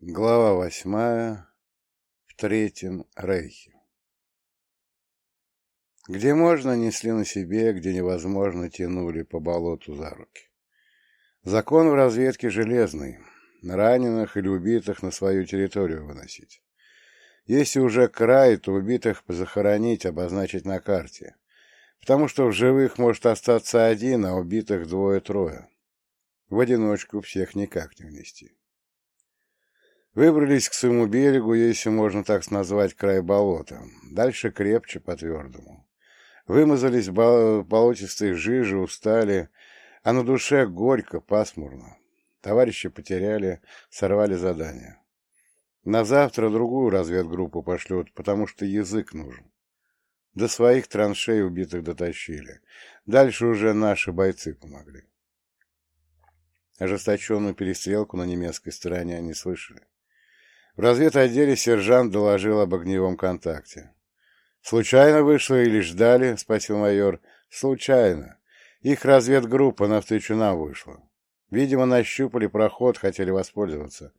Глава восьмая. В Третьем Рейхе. Где можно, несли на себе, где невозможно, тянули по болоту за руки. Закон в разведке железный. Раненых или убитых на свою территорию выносить. Если уже край, то убитых захоронить, обозначить на карте. Потому что в живых может остаться один, а убитых двое-трое. В одиночку всех никак не внести. Выбрались к своему берегу, если можно так назвать, край болота. Дальше крепче по твердому. Вымазались в болотистой жиже, устали, а на душе горько, пасмурно. Товарищи потеряли, сорвали задание. На завтра другую разведгруппу пошлют, потому что язык нужен. До своих траншей убитых дотащили. Дальше уже наши бойцы помогли. Ожесточенную перестрелку на немецкой стороне они слышали. В разведотделе сержант доложил об огневом контакте. «Случайно вышло или ждали?» — спросил майор. «Случайно. Их разведгруппа навстречу нам вышла. Видимо, нащупали проход, хотели воспользоваться.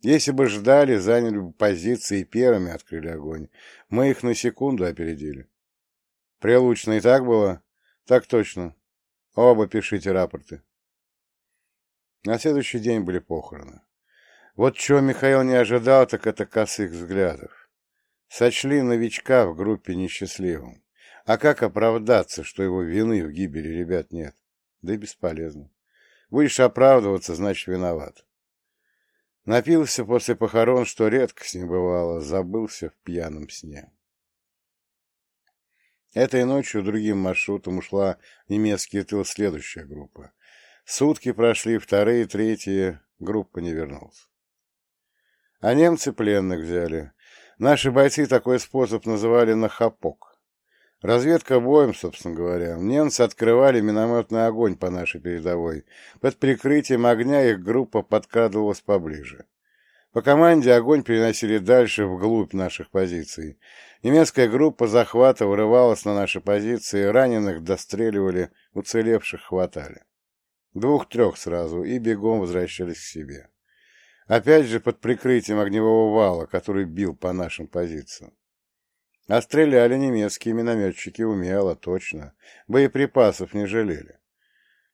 Если бы ждали, заняли бы позиции и первыми открыли огонь. Мы их на секунду опередили». «Прилучно и так было?» «Так точно. Оба пишите рапорты». На следующий день были похороны. Вот чего Михаил не ожидал, так это косых взглядов. Сочли новичка в группе несчастливым. А как оправдаться, что его вины в гибели ребят нет? Да и бесполезно. Будешь оправдываться, значит, виноват. Напился после похорон, что редко с ним бывало, забылся в пьяном сне. Этой ночью другим маршрутом ушла в немецкий тыл следующая группа. Сутки прошли, вторые, третьи, группа не вернулась. А немцы пленных взяли. Наши бойцы такой способ называли «нахапок». Разведка боем, собственно говоря. Немцы открывали минометный огонь по нашей передовой. Под прикрытием огня их группа подкрадывалась поближе. По команде огонь переносили дальше, вглубь наших позиций. Немецкая группа захвата вырывалась на наши позиции, раненых достреливали, уцелевших хватали. Двух-трех сразу, и бегом возвращались к себе. Опять же под прикрытием огневого вала, который бил по нашим позициям. А стреляли немецкие минометчики умело, точно. Боеприпасов не жалели.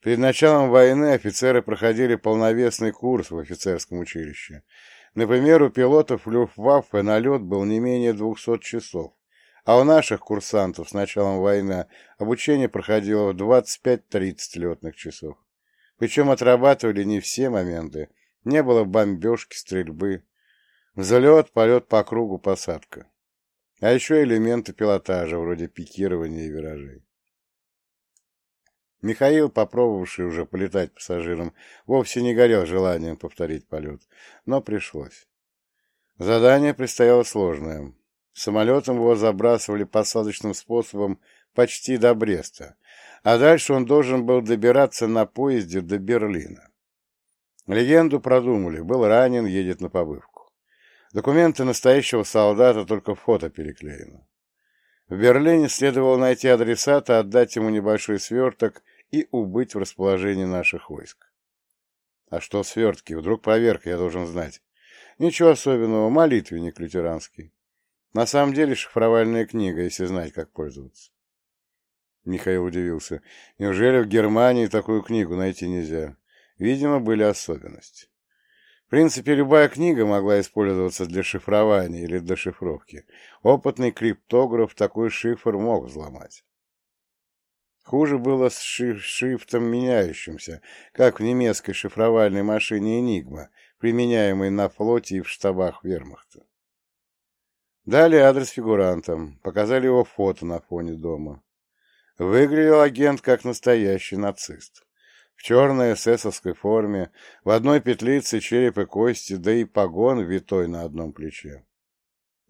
Перед началом войны офицеры проходили полновесный курс в офицерском училище. Например, у пилотов Люфтваффе налет был не менее 200 часов, а у наших курсантов с началом войны обучение проходило в 25-30 летных часов. Причем отрабатывали не все моменты, не было бомбежки, стрельбы. Взлет, полет по кругу, посадка. А еще элементы пилотажа, вроде пикирования и виражей. Михаил, попробовавший уже полетать пассажиром, вовсе не горел желанием повторить полет, но пришлось. Задание предстояло сложное. Самолетом его забрасывали посадочным способом почти до Бреста, а дальше он должен был добираться на поезде до Берлина. Легенду продумали. Был ранен, едет на побывку. Документы настоящего солдата, только фото переклеено. В Берлине следовало найти адресата, отдать ему небольшой сверток и убыть в расположении наших войск. А что свертки? Вдруг проверка, я должен знать. Ничего особенного, молитвенник лютеранский. На самом деле шифровальная книга, если знать, как пользоваться. Михаил удивился. Неужели в Германии такую книгу найти нельзя? Видимо, были особенности. В принципе, любая книга могла использоваться для шифрования или для. Опытный криптограф такой шифр мог взломать. Хуже было с шиф шрифтом меняющимся, как в немецкой шифровальной машине «Энигма», применяемой на флоте и в штабах вермахта. Дали адрес фигурантам, показали его фото на фоне дома. Выглядел агент как настоящий нацист в черной эсэсовской форме, в одной петлице череп и кости, да и погон витой на одном плече.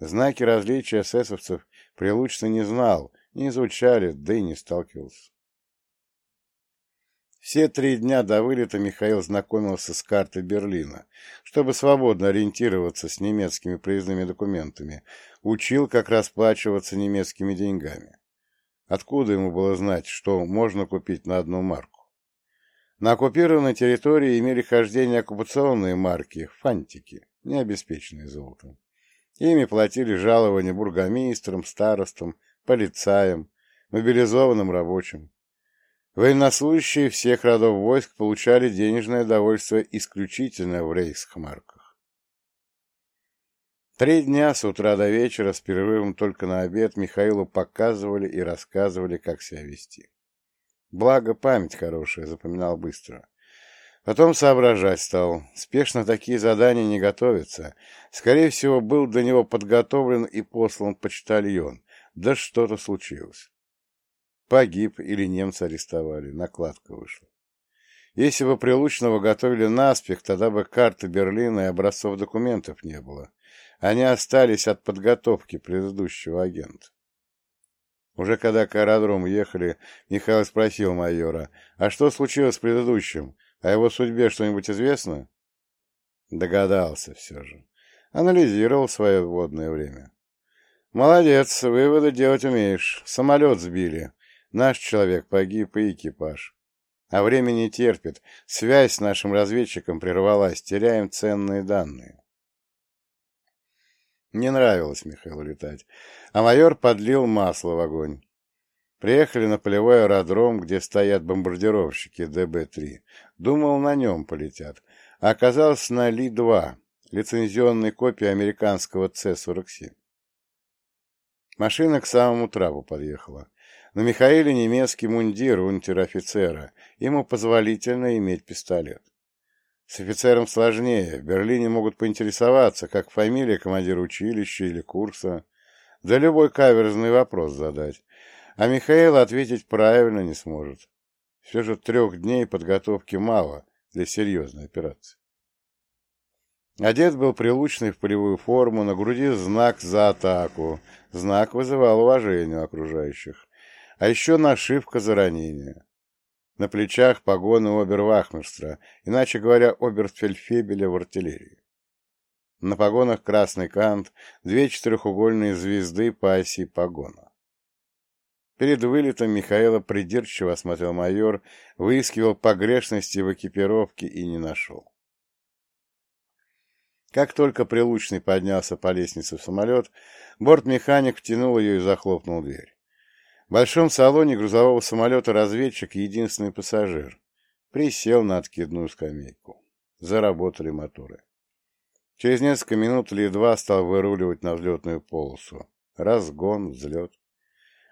Знаки различия эсэсовцев Прилучно не знал, не изучали, да и не сталкивался. Все три дня до вылета Михаил знакомился с картой Берлина, чтобы свободно ориентироваться с немецкими проездными документами, учил, как расплачиваться немецкими деньгами. Откуда ему было знать, что можно купить на одну марку? На оккупированной территории имели хождение оккупационные марки, фантики. не обеспеченные золотом. Ими платили жалования бургомистрам, старостам, полицаям, мобилизованным рабочим. Военнослужащие всех родов войск получали денежное довольствие исключительно в рейхсмарках. Три дня с утра до вечера с перерывом только на обед Михаилу показывали и рассказывали, как себя вести. Благо, память хорошая, запоминал быстро. Потом соображать стал. Спешно такие задания не готовятся. Скорее всего, был до него подготовлен и послан почтальон. Да что-то случилось. Погиб или немцы арестовали. Накладка вышла. Если бы Прилучного готовили наспех, тогда бы карты Берлина и образцов документов не было. Они остались от подготовки предыдущего агента. Уже когда к аэродрому ехали, Михаил спросил майора, а что случилось с предыдущим? О его судьбе что-нибудь известно? Догадался все же. Анализировал свое вводное время. Молодец, выводы делать умеешь. Самолет сбили. Наш человек погиб и экипаж. А время не терпит. Связь с нашим разведчиком прервалась. Теряем ценные данные. Не нравилось Михаилу летать, а майор подлил масло в огонь. Приехали на полевой аэродром, где стоят бомбардировщики ДБ-3. Думал, на нем полетят. А оказалось на Ли-2, лицензионной копии американского С-47. Машина к самому трапу подъехала. На Михаиле немецкий мундир унтер-офицера. Ему позволительно иметь пистолет. С офицером сложнее. В Берлине могут поинтересоваться, как фамилия командира училища или курса. Да любой каверзный вопрос задать. А Михаил ответить правильно не сможет. Все же трех дней подготовки мало для серьезной операции. Одет был прилучный в полевую форму, на груди знак за атаку. Знак вызывал уважение у окружающих. А еще нашивка за ранение. На плечах погоны обервахмистра, иначе говоря, оберфельдфебеля в артиллерии. На погонах красный кант, две четырехугольные звезды по оси погона. Перед вылетом Михаила придирчиво осмотрел майор, выискивал погрешности в экипировке и не нашел. Как только Прилучный поднялся по лестнице в самолет, бортмеханик втянул ее и захлопнул дверь. В большом салоне грузового самолета разведчик единственный пассажир. Присел на откидную скамейку. Заработали моторы. Через несколько минут Ли-2 стал выруливать на взлетную полосу. Разгон, взлет.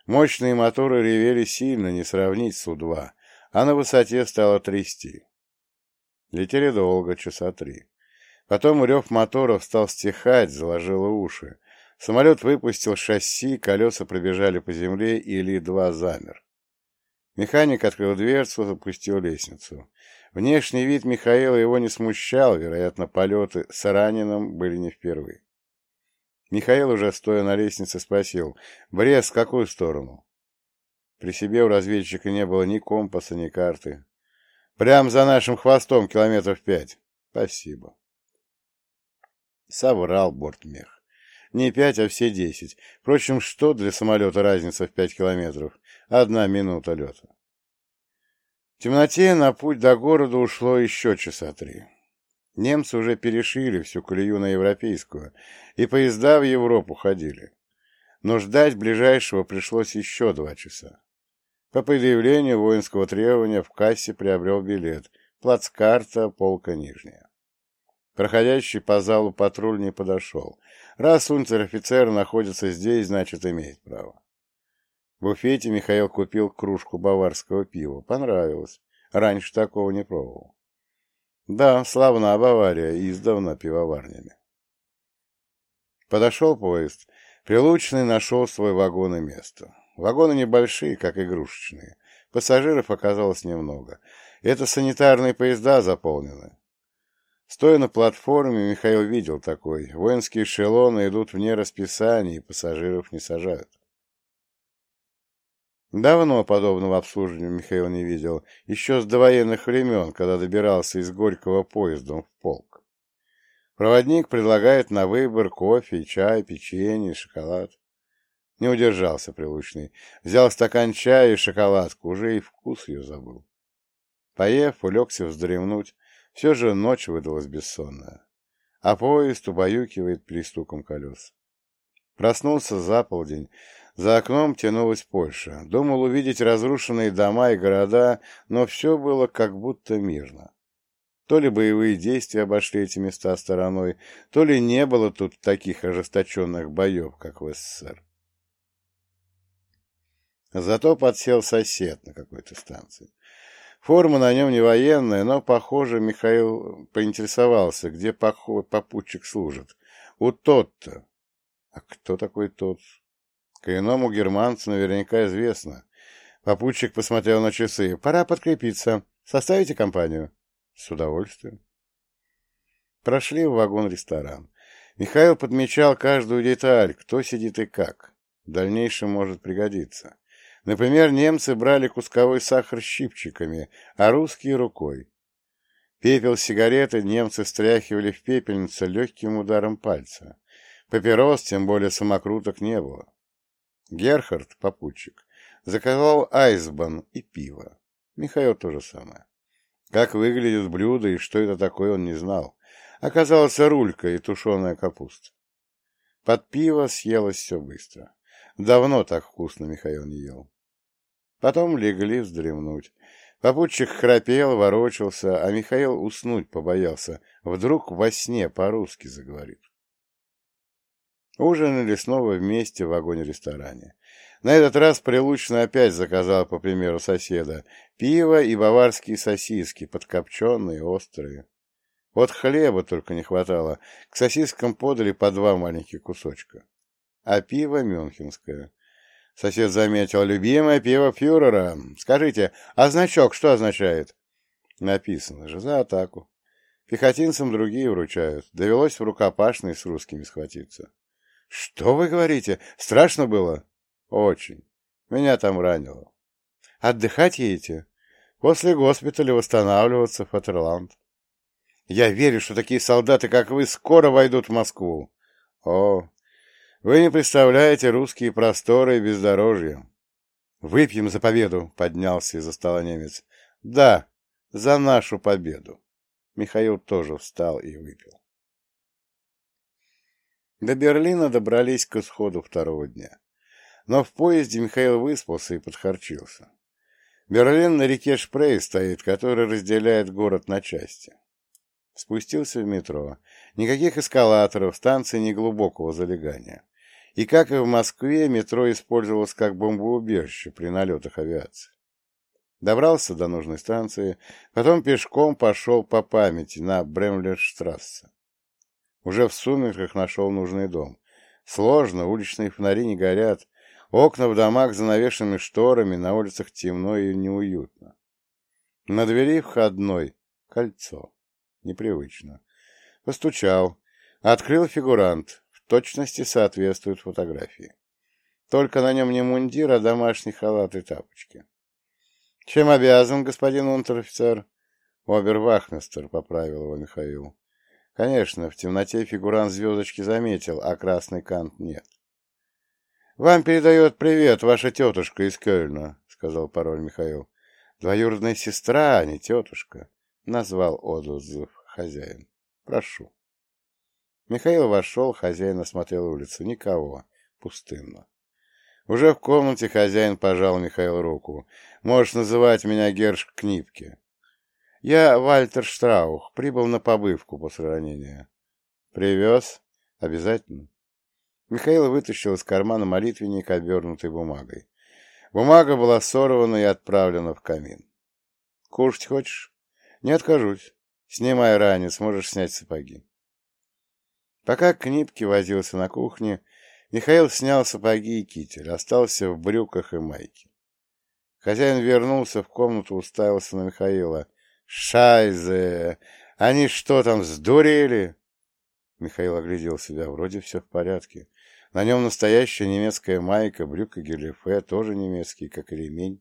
Мощные моторы ревели сильно, не сравнить с У-2, а на высоте стало трясти. Летели долго, часа три. Потом рев моторов стал стихать, заложило уши. Самолет выпустил шасси, колеса пробежали по земле, и Ли-2 замер. Механик открыл дверцу, запустил лестницу. Внешний вид Михаила его не смущал, вероятно, полеты с раненым были не впервые. Михаил, уже стоя на лестнице, спросил, «Брест, в какую сторону?» При себе у разведчика не было ни компаса, ни карты. «Прям за нашим хвостом километров пять». «Спасибо». Соврал бортмех. Не пять, а все десять. Впрочем, что для самолета разница в пять километров? Одна минута лета. В темноте на путь до города ушло еще часа три. Немцы уже перешили всю колею на европейскую, и поезда в Европу ходили. Но ждать ближайшего пришлось еще два часа. По предъявлению воинского требования в кассе приобрел билет. Плацкарта, полка нижняя. Проходящий по залу патруль не подошел. Раз унтер-офицер находится здесь, значит, имеет право. В буфете Михаил купил кружку баварского пива. Понравилось. Раньше такого не пробовал. Да, славна Бавария, издавна пивоварнями. Подошел поезд. Прилучный нашел свой вагон и место. Вагоны небольшие, как игрушечные. Пассажиров оказалось немного. Это санитарные поезда заполнены. Стоя на платформе, Михаил видел такой. Воинские эшелоны идут вне расписания, и пассажиров не сажают. Давно подобного обслуживания Михаил не видел, еще с довоенных времен, когда добирался из Горького поездом в полк. Проводник предлагает на выбор кофе, чай, печенье, шоколад. Не удержался прилучный. Взял стакан чая и шоколадку, уже и вкус ее забыл. Поев, улегся вздремнуть, все же ночь выдалась бессонная. а поезд убаюкивает пристуком колес. Проснулся за полдень. За окном тянулась Польша. Думал увидеть разрушенные дома и города, но все было как будто мирно. То ли боевые действия обошли эти места стороной, то ли не было тут таких ожесточенных боев, как в СССР. Зато подсел сосед на какой-то станции. Форма на нем не военная, но, похоже, Михаил поинтересовался, где попутчик служит. У тот-то. А кто такой тот? Коренному германцу наверняка известно. Попутчик посмотрел на часы. Пора подкрепиться. Составите компанию? С удовольствием. Прошли в вагон-ресторан. Михаил подмечал каждую деталь, кто сидит и как. В дальнейшем может пригодиться. Например, немцы брали кусковой сахар щипчиками, а русские — рукой. Пепел сигареты немцы стряхивали в пепельницу легким ударом пальца. Папирос, тем более самокруток, не было. Герхард, попутчик, заказал айсбан и пиво. Михаил то же самое. Как выглядят блюда и что это такое, он не знал. Оказалось, рулька и тушеная капуста. Под пиво съелось все быстро. Давно так вкусно Михаил не ел. Потом легли вздремнуть. Попутчик храпел, ворочался, а Михаил уснуть побоялся. Вдруг во сне по-русски заговорит. Ужинали снова вместе в вагоне-ресторане. На этот раз Прилучный опять заказал, по примеру соседа, пиво и баварские сосиски, подкопченные, острые. Вот хлеба только не хватало. К сосискам подали по два маленьких кусочка. А пиво мюнхенское. Сосед заметил. «Любимое пиво фюрера. Скажите, а значок что означает?» Написано же, за атаку. Пехотинцам другие вручают. Довелось в рукопашной с русскими схватиться. «Что вы говорите? Страшно было?» «Очень. Меня там ранило». «Отдыхать едете?» «После госпиталя восстанавливаться, Фатерланд». «Я верю, что такие солдаты, как вы, скоро войдут в Москву». «О, вы не представляете русские просторы и бездорожья. Выпьем за победу, поднялся из-за стола немец. Да, за нашу победу. Михаил тоже встал и выпил. До Берлина добрались к исходу второго дня. Но в поезде Михаил выспался и подхарчился. Берлин на реке Шпрей стоит, который разделяет город на части. Спустился в метро. Никаких эскалаторов, станции неглубокого залегания. И, как и в Москве, метро использовалось как бомбоубежище при налетах авиации. Добрался до нужной станции, потом пешком пошел по памяти на Бремлерштрассе. Уже в сумерках нашел нужный дом. Сложно, уличные фонари не горят, окна в домах занавешены шторами, на улицах темно и неуютно. На двери входной кольцо. Непривычно. Постучал. Открыл фигурант. В точности соответствует фотографии. Только на нем не мундир, а домашний халат и тапочки. «Чем обязан, господин унтер-офицер?» «Обервахмистер», — поправил его Михаил. Конечно, в темноте фигурант звездочки заметил, а красный кант нет. «Вам передает привет ваша тетушка из Кёльна», — сказал пароль Михаил. «Двоюродная сестра, а не тетушка», — назвал отзыв хозяин. «Прошу». Михаил вошел, хозяин осмотрел улицу. Никого. Пустынно. Уже в комнате хозяин пожал Михаилу руку. «Можешь называть меня Герш Книпке. Я Вальтер Штраух, прибыл на побывку после ранения». «Привез? Обязательно». Михаил вытащил из кармана молитвенник, обернутый бумагой. Бумага была сорвана и отправлена в камин. «Кушать хочешь?» «Не откажусь. Снимай ранец, можешь снять сапоги». Пока Книпки возился на кухне, Михаил снял сапоги и китель, остался в брюках и майке. Хозяин вернулся в комнату, уставился на Михаила. «Шайзе! Они что там, сдурели?» Михаил оглядел себя. Вроде все в порядке. На нем настоящая немецкая майка, брюка гелифе, тоже немецкий, как и ремень.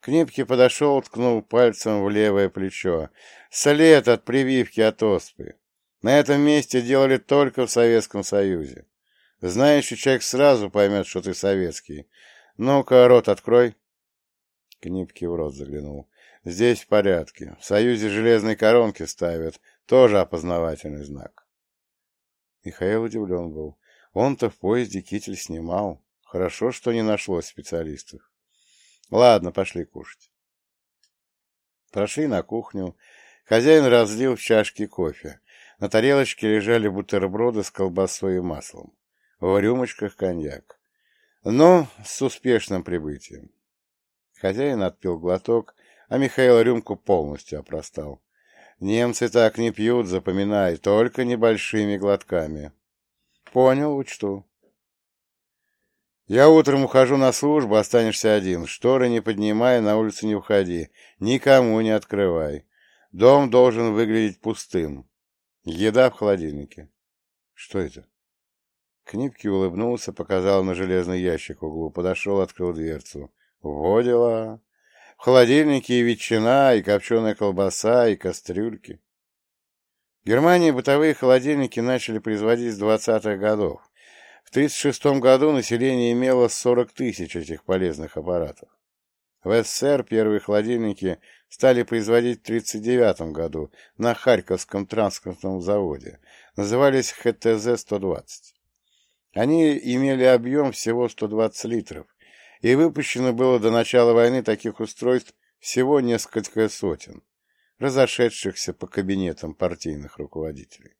Книпки подошел, ткнул пальцем в левое плечо. След от прививки от оспы. На этом месте делали только в Советском Союзе. Знающий человек сразу поймет, что ты советский. Ну-ка, рот открой. Книпки в рот заглянул. Здесь в порядке. В Союзе железные коронки ставят. Тоже опознавательный знак. Михаил удивлен был. Он-то в поезде китель снимал. Хорошо, что не нашлось специалистов. Ладно, пошли кушать. Прошли на кухню. Хозяин разлил в чашки кофе. На тарелочке лежали бутерброды с колбасой и маслом. В рюмочках коньяк. Но с успешным прибытием. Хозяин отпил глоток, а Михаил рюмку полностью опростал. Немцы так не пьют, запоминай, только небольшими глотками. Понял, учту. Я утром ухожу на службу, останешься один. Шторы не поднимай, на улицу не уходи. Никому не открывай. Дом должен выглядеть пустым. Еда в холодильнике. Что это? Книпки улыбнулся, показал на железный ящик в углу, подошел, открыл дверцу. Во дела. В холодильнике и ветчина, и копченая колбаса, и кастрюльки. В Германии бытовые холодильники начали производить с 20-х годов. В 1936 году население имело 40 тысяч этих полезных аппаратов. В СССР первые холодильники стали производить в 1939 году на Харьковском транспортном заводе. Назывались ХТЗ-120. Они имели объем всего 120 литров и выпущено было до начала войны таких устройств всего несколько сотен, разошедшихся по кабинетам партийных руководителей.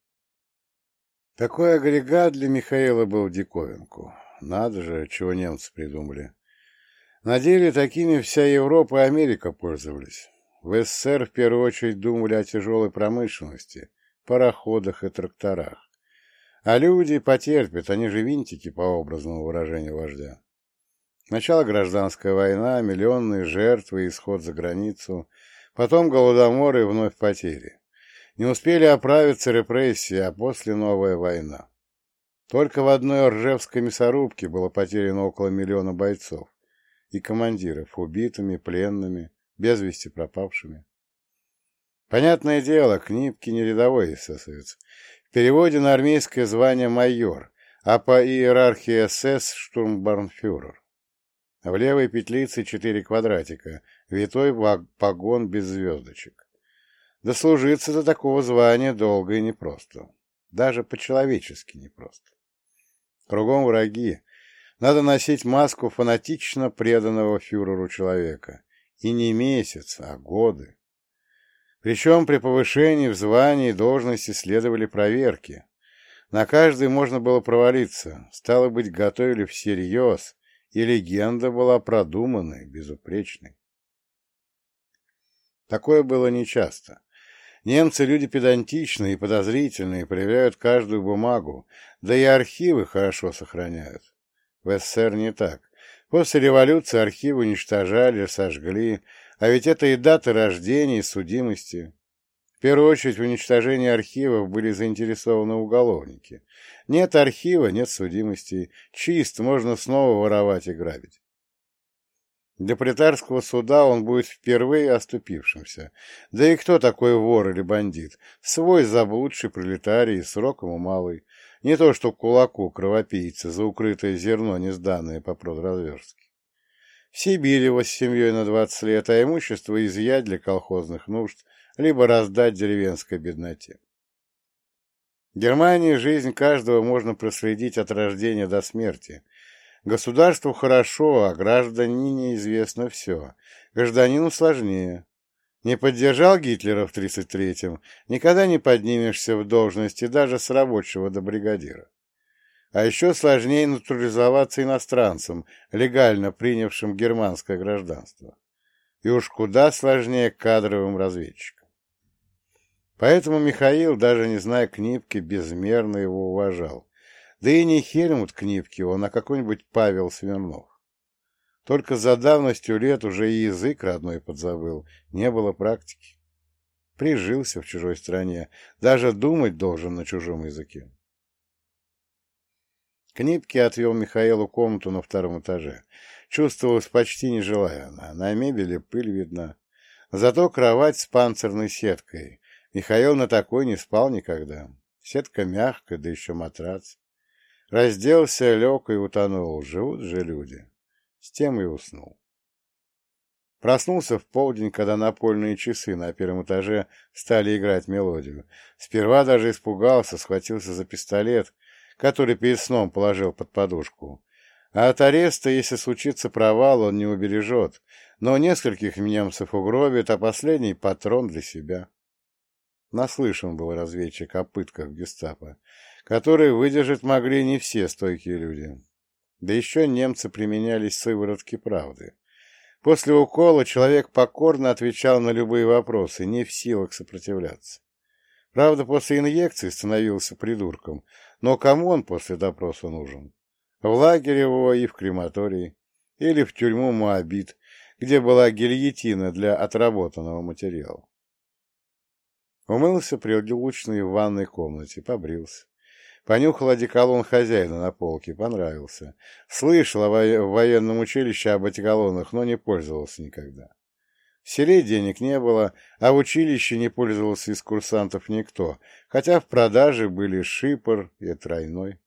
Такой агрегат для Михаила был диковинку. Надо же, чего немцы придумали. На деле такими вся Европа и Америка пользовались. В СССР в первую очередь думали о тяжелой промышленности, пароходах и тракторах. А люди потерпят, они же винтики, по образному выражению вождя. Сначала гражданская война, миллионные жертвы, исход за границу, потом голодомор и вновь потери. Не успели оправиться репрессии, а после новая война. Только в одной Ржевской мясорубке было потеряно около миллиона бойцов и командиров, убитыми, пленными, без вести пропавшими. Понятное дело, Книпки не рядовой эсэсовец. В переводе на армейское звание майор, а по иерархии СС штурмбарнфюрер. В левой петлице четыре квадратика, витой погон без звездочек. Дослужиться до такого звания долго и непросто. Даже по-человечески непросто. Кругом враги. Надо носить маску фанатично преданного фюреру человека. И не месяц, а годы. Причем при повышении в звании и должности следовали проверки. На каждой можно было провалиться. Стало быть, готовили всерьез, и легенда была продуманной, безупречной. Такое было нечасто. Немцы люди педантичные и подозрительные, проверяют каждую бумагу, да и архивы хорошо сохраняют. В СССР не так. После революции архивы уничтожали, сожгли, а ведь это и даты рождения, и судимости. В первую очередь в уничтожении архивов были заинтересованы уголовники. Нет архива, нет судимости. Чист, можно снова воровать и грабить. Для пролетарского суда он будет впервые оступившимся. Да и кто такой вор или бандит? Свой заблудший пролетарий, срок ему малый. Не то что кулаку кровопийца за укрытое зерно, не сданное по продразверстке. В Сибирь его с семьей на двадцать лет, а имущество изъять для колхозных нужд, либо раздать деревенской бедноте. В Германии жизнь каждого можно проследить от рождения до смерти. Государству хорошо, а граждане неизвестно все. Гражданину сложнее. Не поддержал Гитлера в 33-м, никогда не поднимешься в должности даже с рабочего до бригадира. А еще сложнее натурализоваться иностранцам, легально принявшим германское гражданство. И уж куда сложнее кадровым разведчикам. Поэтому Михаил, даже не зная Книпки, безмерно его уважал. Да и не Хельмут Книпкион, а какой-нибудь Павел Смирнов. Только за давностью лет уже и язык родной подзабыл, не было практики. Прижился в чужой стране, даже думать должен на чужом языке. Книпки отвел Михаилу комнату на втором этаже. Чувствовалась почти нежилая она, на мебели пыль видна. Зато кровать с панцирной сеткой, Михаил на такой не спал никогда. Сетка мягкая, да еще матрац. Разделся, лег и утонул. Живут же люди. С тем и уснул. Проснулся в полдень, когда напольные часы на первом этаже стали играть мелодию. Сперва даже испугался, схватился за пистолет, который перед сном положил под подушку. А от ареста, если случится провал, он не убережет, но нескольких немцев угробит, а последний — патрон для себя. Наслышан был разведчик о пытках гестапо, которые выдержать могли не все стойкие люди. Да еще немцы применялись сыворотки правды. После укола человек покорно отвечал на любые вопросы, не в силах сопротивляться. Правда, после инъекции становился придурком, но кому он после допроса нужен? В лагере его и в крематории, или в тюрьму Моабит, где была гильотина для отработанного материала. Умылся прилучный в ванной комнате, побрился. Понюхал одеколон хозяина на полке, понравился. Слышал о в военном училище об одеколонах, но не пользовался никогда. В селе денег не было, а в училище не пользовался из курсантов никто, хотя в продаже были шипор и тройной.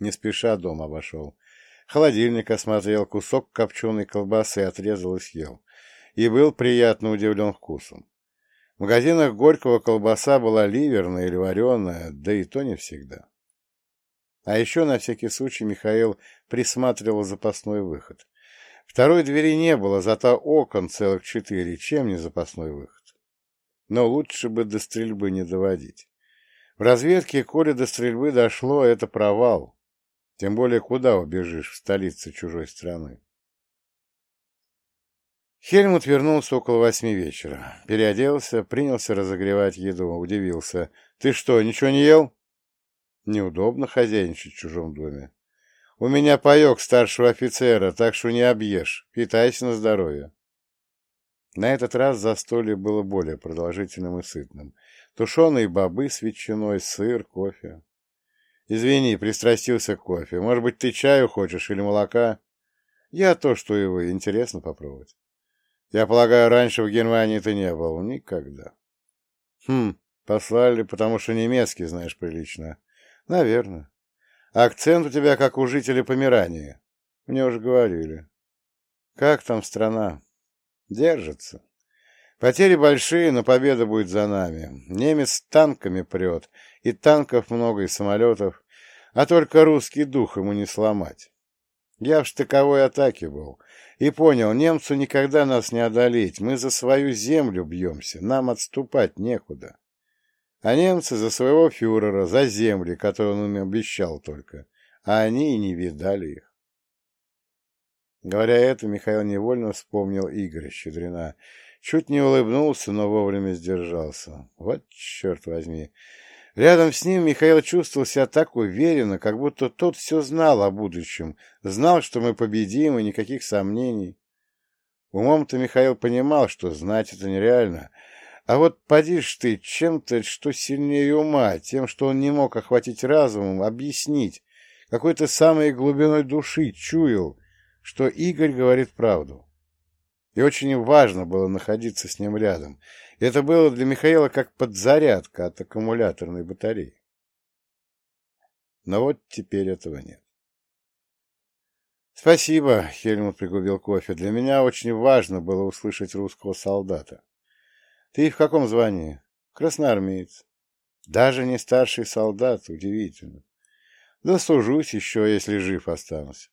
Не спеша дом обошел. Холодильник осмотрел, кусок копченой колбасы отрезал и съел. И был приятно удивлен вкусом. В магазинах Горького колбаса была ливерная или вареная, да и то не всегда. А еще на всякий случай Михаил присматривал запасной выход. Второй двери не было, зато окон целых четыре, чем не запасной выход. Но лучше бы до стрельбы не доводить. В разведке, коли до стрельбы дошло, это провал. Тем более, куда убежишь в столице чужой страны. Хельмут вернулся около восьми вечера. Переоделся, принялся разогревать еду, удивился. «Ты что, ничего не ел?» «Неудобно хозяйничать в чужом доме. У меня паек старшего офицера, так что не объешь. Питайся на здоровье». На этот раз застолье было более продолжительным и сытным. Тушеные бобы с ветчиной, сыр, кофе. «Извини, пристрастился к кофе. Может быть, ты чаю хочешь или молока?» «Я то, что вы. Интересно попробовать». Я полагаю, раньше в Германии ты не был? Никогда. Хм, послали, потому что немецкий знаешь прилично. Наверное. Акцент у тебя как у жителей Померании. Мне уже говорили. Как там страна? Держится. Потери большие, но победа будет за нами. Немец танками прет, и танков много, и самолетов, а только русский дух ему не сломать. Я в штыковой атаке был и понял, немцу никогда нас не одолеть, мы за свою землю бьемся, нам отступать некуда. А немцы за своего фюрера, за земли, которые он им обещал только, а они и не видали их. Говоря это, Михаил невольно вспомнил Игоря Щедрина. Чуть не улыбнулся, но вовремя сдержался. Вот черт возьми! Рядом с ним Михаил чувствовал себя так уверенно, как будто тот все знал о будущем, знал, что мы победим, и никаких сомнений. Умом-то Михаил понимал, что знать это нереально. А вот подишь ты чем-то, что сильнее ума, тем, что он не мог охватить разумом, объяснить, какой-то самой глубиной души чуял, что Игорь говорит правду. И очень важно было находиться с ним рядом, это было для Михаила как подзарядка от аккумуляторной батареи. Но вот теперь этого нет. «Спасибо», — Хельмут пригубил кофе. «Для меня очень важно было услышать русского солдата. Ты в каком звании?» «Красноармеец». «Даже не старший солдат, удивительно. Дослужусь еще, если жив останусь.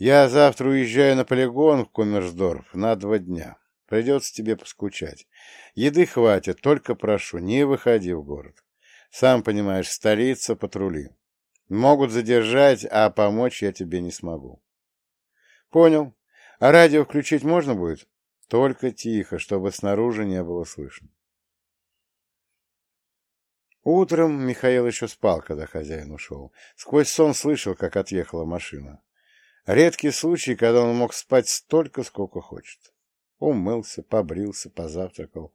Я завтра уезжаю на полигон в Коммерсдорф на два дня. Придется тебе поскучать. Еды хватит, только прошу, не выходи в город. Сам понимаешь, столица, патрули. Могут задержать, а помочь я тебе не смогу. Понял. А радио включить можно будет? Только тихо, чтобы снаружи не было слышно. Утром Михаил еще спал, когда хозяин ушел. Сквозь сон слышал, как отъехала машина. Редкий случай, когда он мог спать столько, сколько хочет. Умылся, побрился, позавтракал.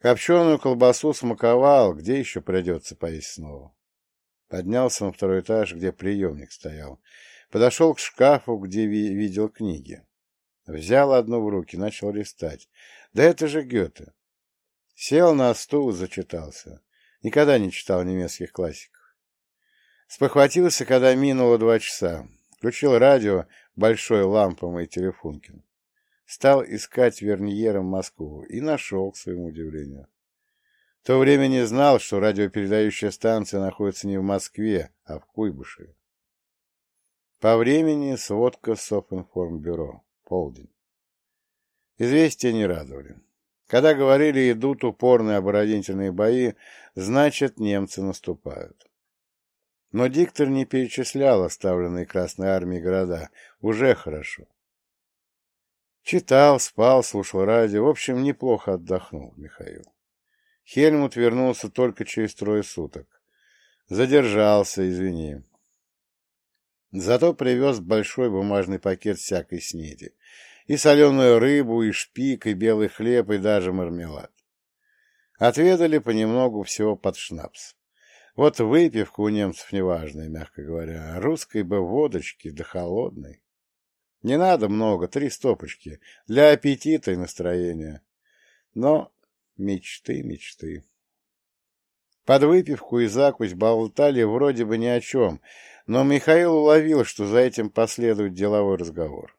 Копченую колбасу смаковал, где еще придется поесть снова. Поднялся на второй этаж, где приемник стоял. Подошел к шкафу, где ви видел книги. Взял одну в руки, начал листать. Да это же Гёте. Сел на стул и зачитался. Никогда не читал немецких классиков. Спохватился, когда минуло два часа. Включил радио, большой ламповый телефонкин. стал искать Верньером Москву и нашел, к своему удивлению. В то время не знал, что радиопередающая станция находится не в Москве, а в Куйбышеве. По времени сводка Софинформбюро. Полдень. Известия не радовали. Когда говорили, идут упорные оборонительные бои, значит, немцы наступают. Но диктор не перечислял оставленные Красной Армией города. Уже хорошо. Читал, спал, слушал радио. В общем, неплохо отдохнул Михаил. Хельмут вернулся только через трое суток. Задержался, извини. Зато привез большой бумажный пакет всякой снеди. И соленую рыбу, и шпик, и белый хлеб, и даже мармелад. Отведали понемногу всего под шнапс. Вот выпивка у немцев неважная, мягко говоря, а русской бы водочки, да холодной. Не надо много, три стопочки, для аппетита и настроения. Но мечты, мечты. Под выпивку и закусь болтали вроде бы ни о чем, но Михаил уловил, что за этим последует деловой разговор.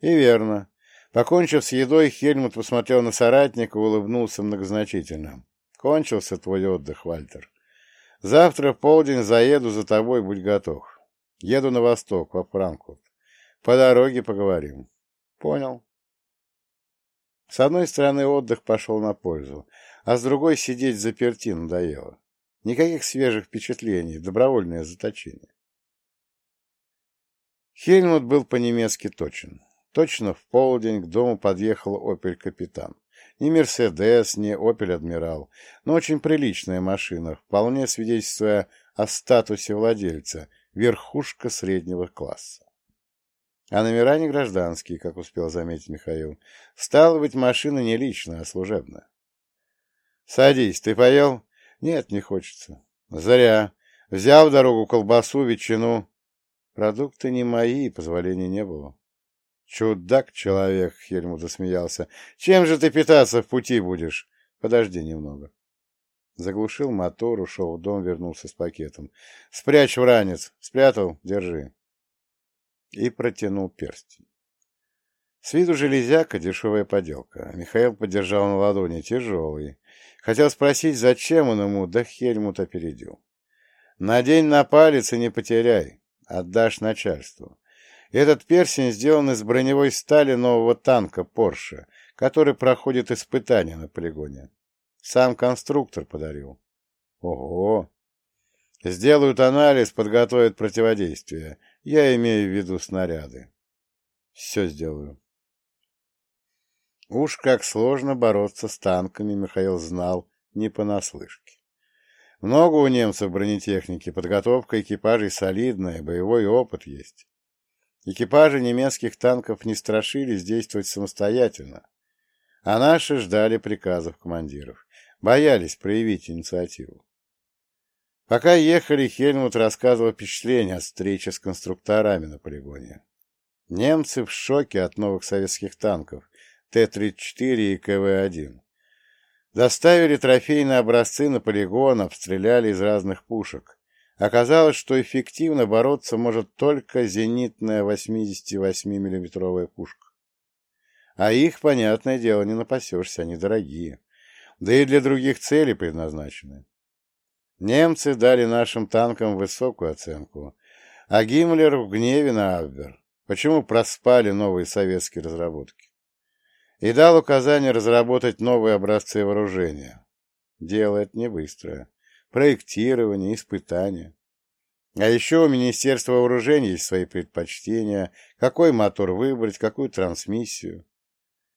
И верно. Покончив с едой, Хельмут посмотрел на соратника и улыбнулся многозначительно. «Кончился твой отдых, Вальтер. Завтра в полдень заеду за тобой, будь готов. Еду на восток, во Франкфурт. По дороге поговорим». «Понял». С одной стороны, отдых пошел на пользу, а с другой сидеть заперти надоело. Никаких свежих впечатлений, добровольное заточение. Хельмут был по-немецки точен. Точно в полдень к дому подъехал «Опель-капитан». Не «Мерседес», не «Опель-адмирал», но очень приличная машина, вполне свидетельствуя о статусе владельца, верхушка среднего класса. А номера не гражданские, как успел заметить Михаил. Стало быть, машина не личная, а служебная. «Садись, ты поел?» «Нет, не хочется». «Зря. Взял в дорогу колбасу, ветчину. Продукты не мои, позволения не было. Чудак человек, Хельмут засмеялся. Чем же ты питаться в пути будешь? Подожди немного. Заглушил мотор, ушел в дом, вернулся с пакетом. Спрячь в ранец. Спрятал? Держи. И протянул перстень. С виду железяка, дешевая поделка. Михаил подержал на ладони, тяжелый. Хотел спросить, зачем он ему, да Хельмут опередил. Надень на палец и не потеряй. Отдашь начальству. Этот персень сделан из броневой стали нового танка Porsche, который проходит испытания на полигоне. Сам конструктор подарил. Ого! Сделают анализ, подготовят противодействие. Я имею в виду снаряды. Все сделаю. Уж как сложно бороться с танками, Михаил знал не понаслышке. Много у немцев бронетехники, подготовка экипажей солидная, боевой опыт есть. Экипажи немецких танков не страшились действовать самостоятельно, а наши ждали приказов командиров, боялись проявить инициативу. Пока ехали, Хельмут рассказывал впечатления от встречи с конструкторами на полигоне. Немцы в шоке от новых советских танков Т-34 и КВ-1. Доставили трофейные образцы на полигон, обстреляли из разных пушек. Оказалось, что эффективно бороться может только зенитная 88 миллиметровая пушка. А их, понятное дело, не напасешься, они дорогие. Да и для других целей предназначены. Немцы дали нашим танкам высокую оценку, а Гиммлер в гневе на Абвер. Почему проспали новые советские разработки? и дал указание разработать новые образцы вооружения. Дело это не быстрое. Проектирование, испытания. А еще у Министерства вооружений есть свои предпочтения, какой мотор выбрать, какую трансмиссию.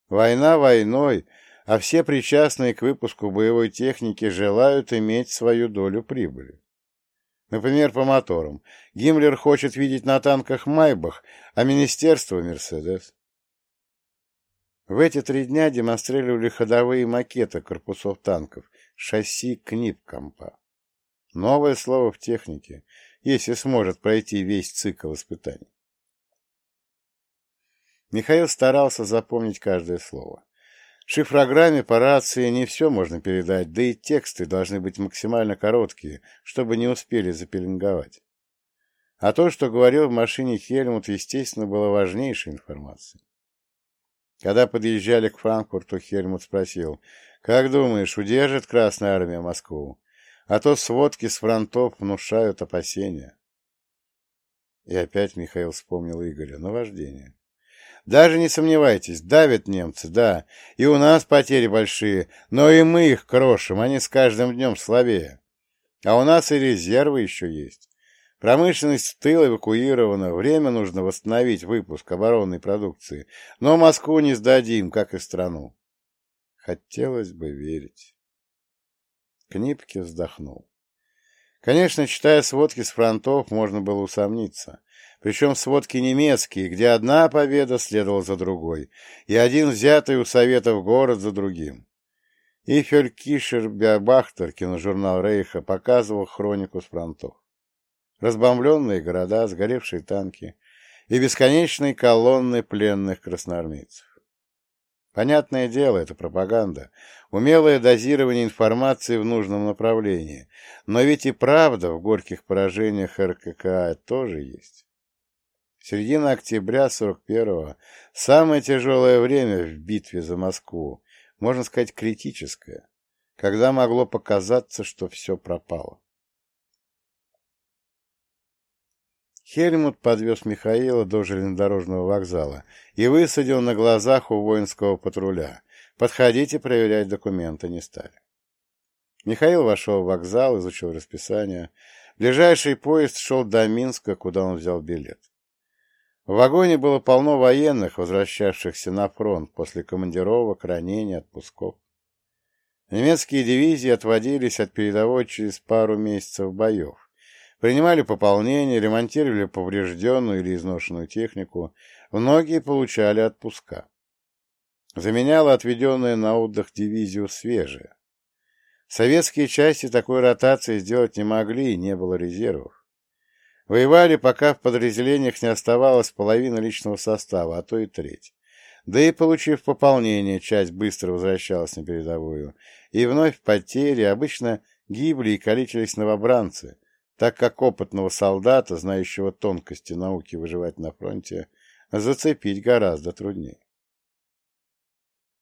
Война войной, а все причастные к выпуску боевой техники желают иметь свою долю прибыли. Например, по моторам. Гиммлер хочет видеть на танках Майбах, а Министерство — Мерседес. В эти три дня демонстрировали ходовые макеты корпусов танков, шасси КНИП-компа. Новое слово в технике, если сможет пройти весь цикл испытаний. Михаил старался запомнить каждое слово. В шифрограмме по рации не все можно передать, да и тексты должны быть максимально короткие, чтобы не успели запеленговать. А то, что говорил в машине Хельмут, естественно, было важнейшей информацией. Когда подъезжали к Франкфурту, Хельмут спросил, «Как думаешь, удержит Красная Армия Москву? А то сводки с фронтов внушают опасения». И опять Михаил вспомнил Игоря. Наваждение. Даже не сомневайтесь, давят немцы, да, и у нас потери большие, но и мы их крошим, они с каждым днем слабее. А у нас и резервы еще есть. Промышленность в тыл эвакуирована, время нужно восстановить выпуск оборонной продукции, но Москву не сдадим, как и страну. Хотелось бы верить. Книпке вздохнул. Конечно, читая сводки с фронтов, можно было усомниться. Причем сводки немецкие, где одна победа следовала за другой, и один взятый у Советов город за другим. И Фелькишер Биобахтер, киножурнал Рейха, показывал хронику с фронтов. Разбомбленные города, сгоревшие танки и бесконечные колонны пленных красноармейцев. Понятное дело, это пропаганда, умелое дозирование информации в нужном направлении, но ведь и правда в горьких поражениях РККА тоже есть. Середина октября 41-го – самое тяжелое время в битве за Москву, можно сказать, критическое, когда могло показаться, что все пропало. Хельмут подвез Михаила до железнодорожного вокзала и высадил на глазах у воинского патруля. Подходите проверять документы не стали. Михаил вошел в вокзал, изучил расписание. Ближайший поезд шел до Минска, куда он взял билет. В вагоне было полно военных, возвращавшихся на фронт после командировок, ранений, отпусков. Немецкие дивизии отводились от передовой через пару месяцев боев. Принимали пополнение, ремонтировали поврежденную или изношенную технику, многие получали отпуска. Заменяла отведенная на отдых дивизию свежая. Советские части такой ротации сделать не могли, не было резервов. Воевали, пока в подразделениях не оставалось половины личного состава, а то и треть. Да и, получив пополнение, часть быстро возвращалась на передовую, и вновь потери обычно гибли и калечились новобранцы, так как опытного солдата, знающего тонкости науки выживать на фронте, зацепить гораздо труднее.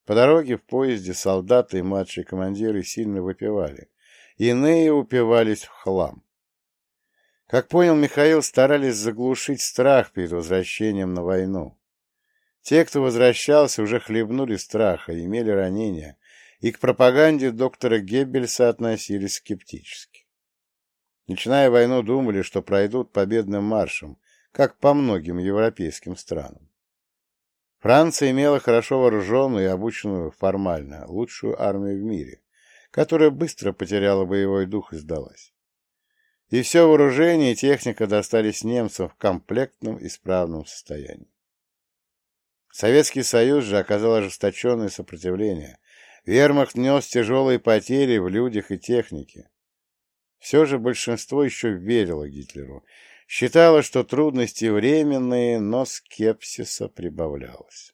По дороге в поезде солдаты и младшие командиры сильно выпивали, иные упивались в хлам. Как понял Михаил, старались заглушить страх перед возвращением на войну. Те, кто возвращался, уже хлебнули страха, имели ранения, и к пропаганде доктора Геббельса относились скептически. Начиная войну, думали, что пройдут победным маршем, как по многим европейским странам. Франция имела хорошо вооруженную и обученную формально лучшую армию в мире, которая быстро потеряла боевой дух и сдалась и все вооружение и техника достались немцам в комплектном исправном состоянии. Советский Союз же оказал ожесточенное сопротивление. Вермахт нес тяжелые потери в людях и технике. Все же большинство еще верило Гитлеру, считало, что трудности временные, но скепсиса прибавлялось.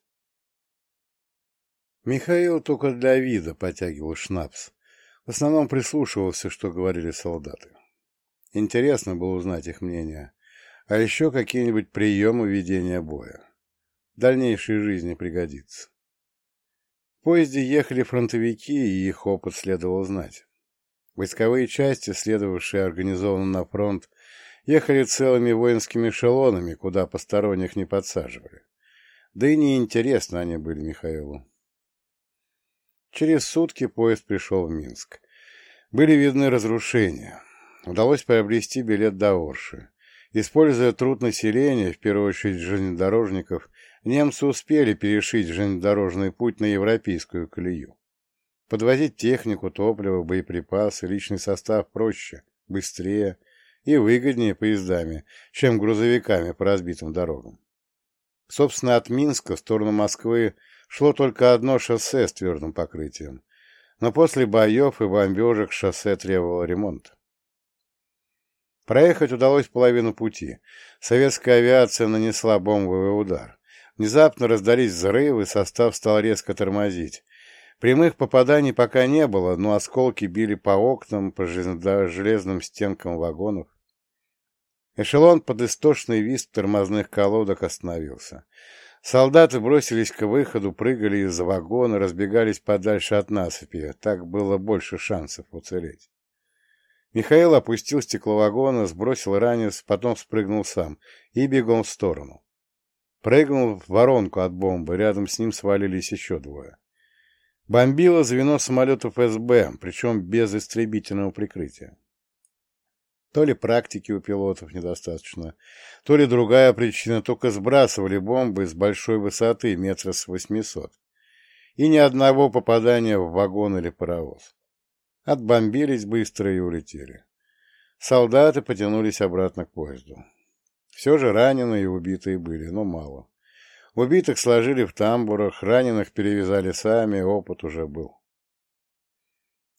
Михаил только для вида потягивал шнапс. В основном прислушивался, что говорили солдаты. Интересно было узнать их мнение. А еще какие-нибудь приемы ведения боя. В дальнейшей жизни пригодится. В поезде ехали фронтовики, и их опыт следовало знать. Войсковые части, следовавшие организованно на фронт, ехали целыми воинскими эшелонами, куда посторонних не подсаживали. Да и неинтересно они были Михаилу. Через сутки поезд пришел в Минск. Были видны разрушения удалось приобрести билет до Орши. Используя труд населения, в первую очередь железнодорожников, немцы успели перешить железнодорожный путь на европейскую колею. Подвозить технику, топливо, боеприпасы, личный состав проще, быстрее и выгоднее поездами, чем грузовиками по разбитым дорогам. Собственно, от Минска в сторону Москвы шло только одно шоссе с твердым покрытием, но после боев и бомбежек шоссе требовало ремонта. Проехать удалось половину пути. Советская авиация нанесла бомбовый удар. Внезапно раздались взрывы, состав стал резко тормозить. Прямых попаданий пока не было, но осколки били по окнам, по железным стенкам вагонов. Эшелон под истошный визг тормозных колодок остановился. Солдаты бросились к выходу, прыгали из-за вагона, разбегались подальше от насыпи. Так было больше шансов уцелеть. Михаил опустил стекло вагона, сбросил ранец, потом спрыгнул сам и бегом в сторону. Прыгнул в воронку от бомбы, рядом с ним свалились еще двое. Бомбило звено самолетов СБ, причем без истребительного прикрытия. То ли практики у пилотов недостаточно, то ли другая причина, только сбрасывали бомбы с большой высоты, метра с 800. И ни одного попадания в вагон или паровоз. Отбомбились быстро и улетели. Солдаты потянулись обратно к поезду. Все же раненые и убитые были, но мало. Убитых сложили в тамбурах, раненых перевязали сами, опыт уже был.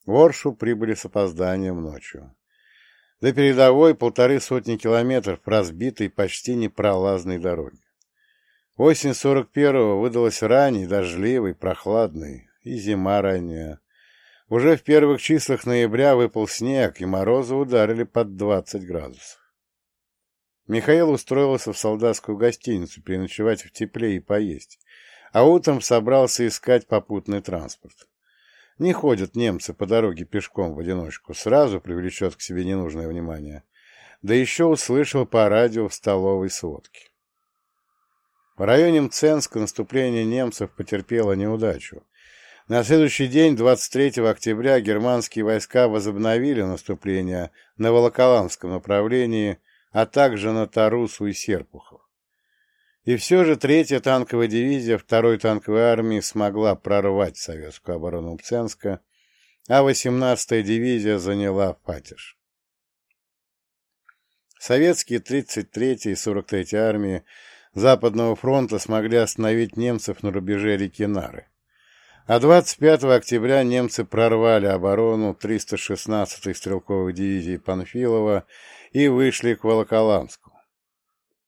В Оршу прибыли с опозданием ночью. До передовой полторы сотни километров разбитой почти непролазной дороги. Осень 41-го выдалась ранней, дождливой, прохладной, и зима ранняя. Уже в первых числах ноября выпал снег, и морозы ударили под 20 градусов. Михаил устроился в солдатскую гостиницу переночевать в тепле и поесть, а утром собрался искать попутный транспорт. Не ходят немцы по дороге пешком в одиночку, сразу привлечет к себе ненужное внимание. Да еще услышал по радио в столовой сводке. В районе Мценска наступление немцев потерпело неудачу. На следующий день, 23 октября, германские войска возобновили наступление на Волоколамском направлении, а также на Тарусу и Серпухов. И все же третья танковая дивизия второй танковой армии смогла прорвать советскую оборону Пценска, а 18-я дивизия заняла Фатиш. Советские 33-я и 43-я армии Западного фронта смогли остановить немцев на рубеже реки Нары. А 25 октября немцы прорвали оборону 316-й стрелковой дивизии Панфилова и вышли к Волоколамску.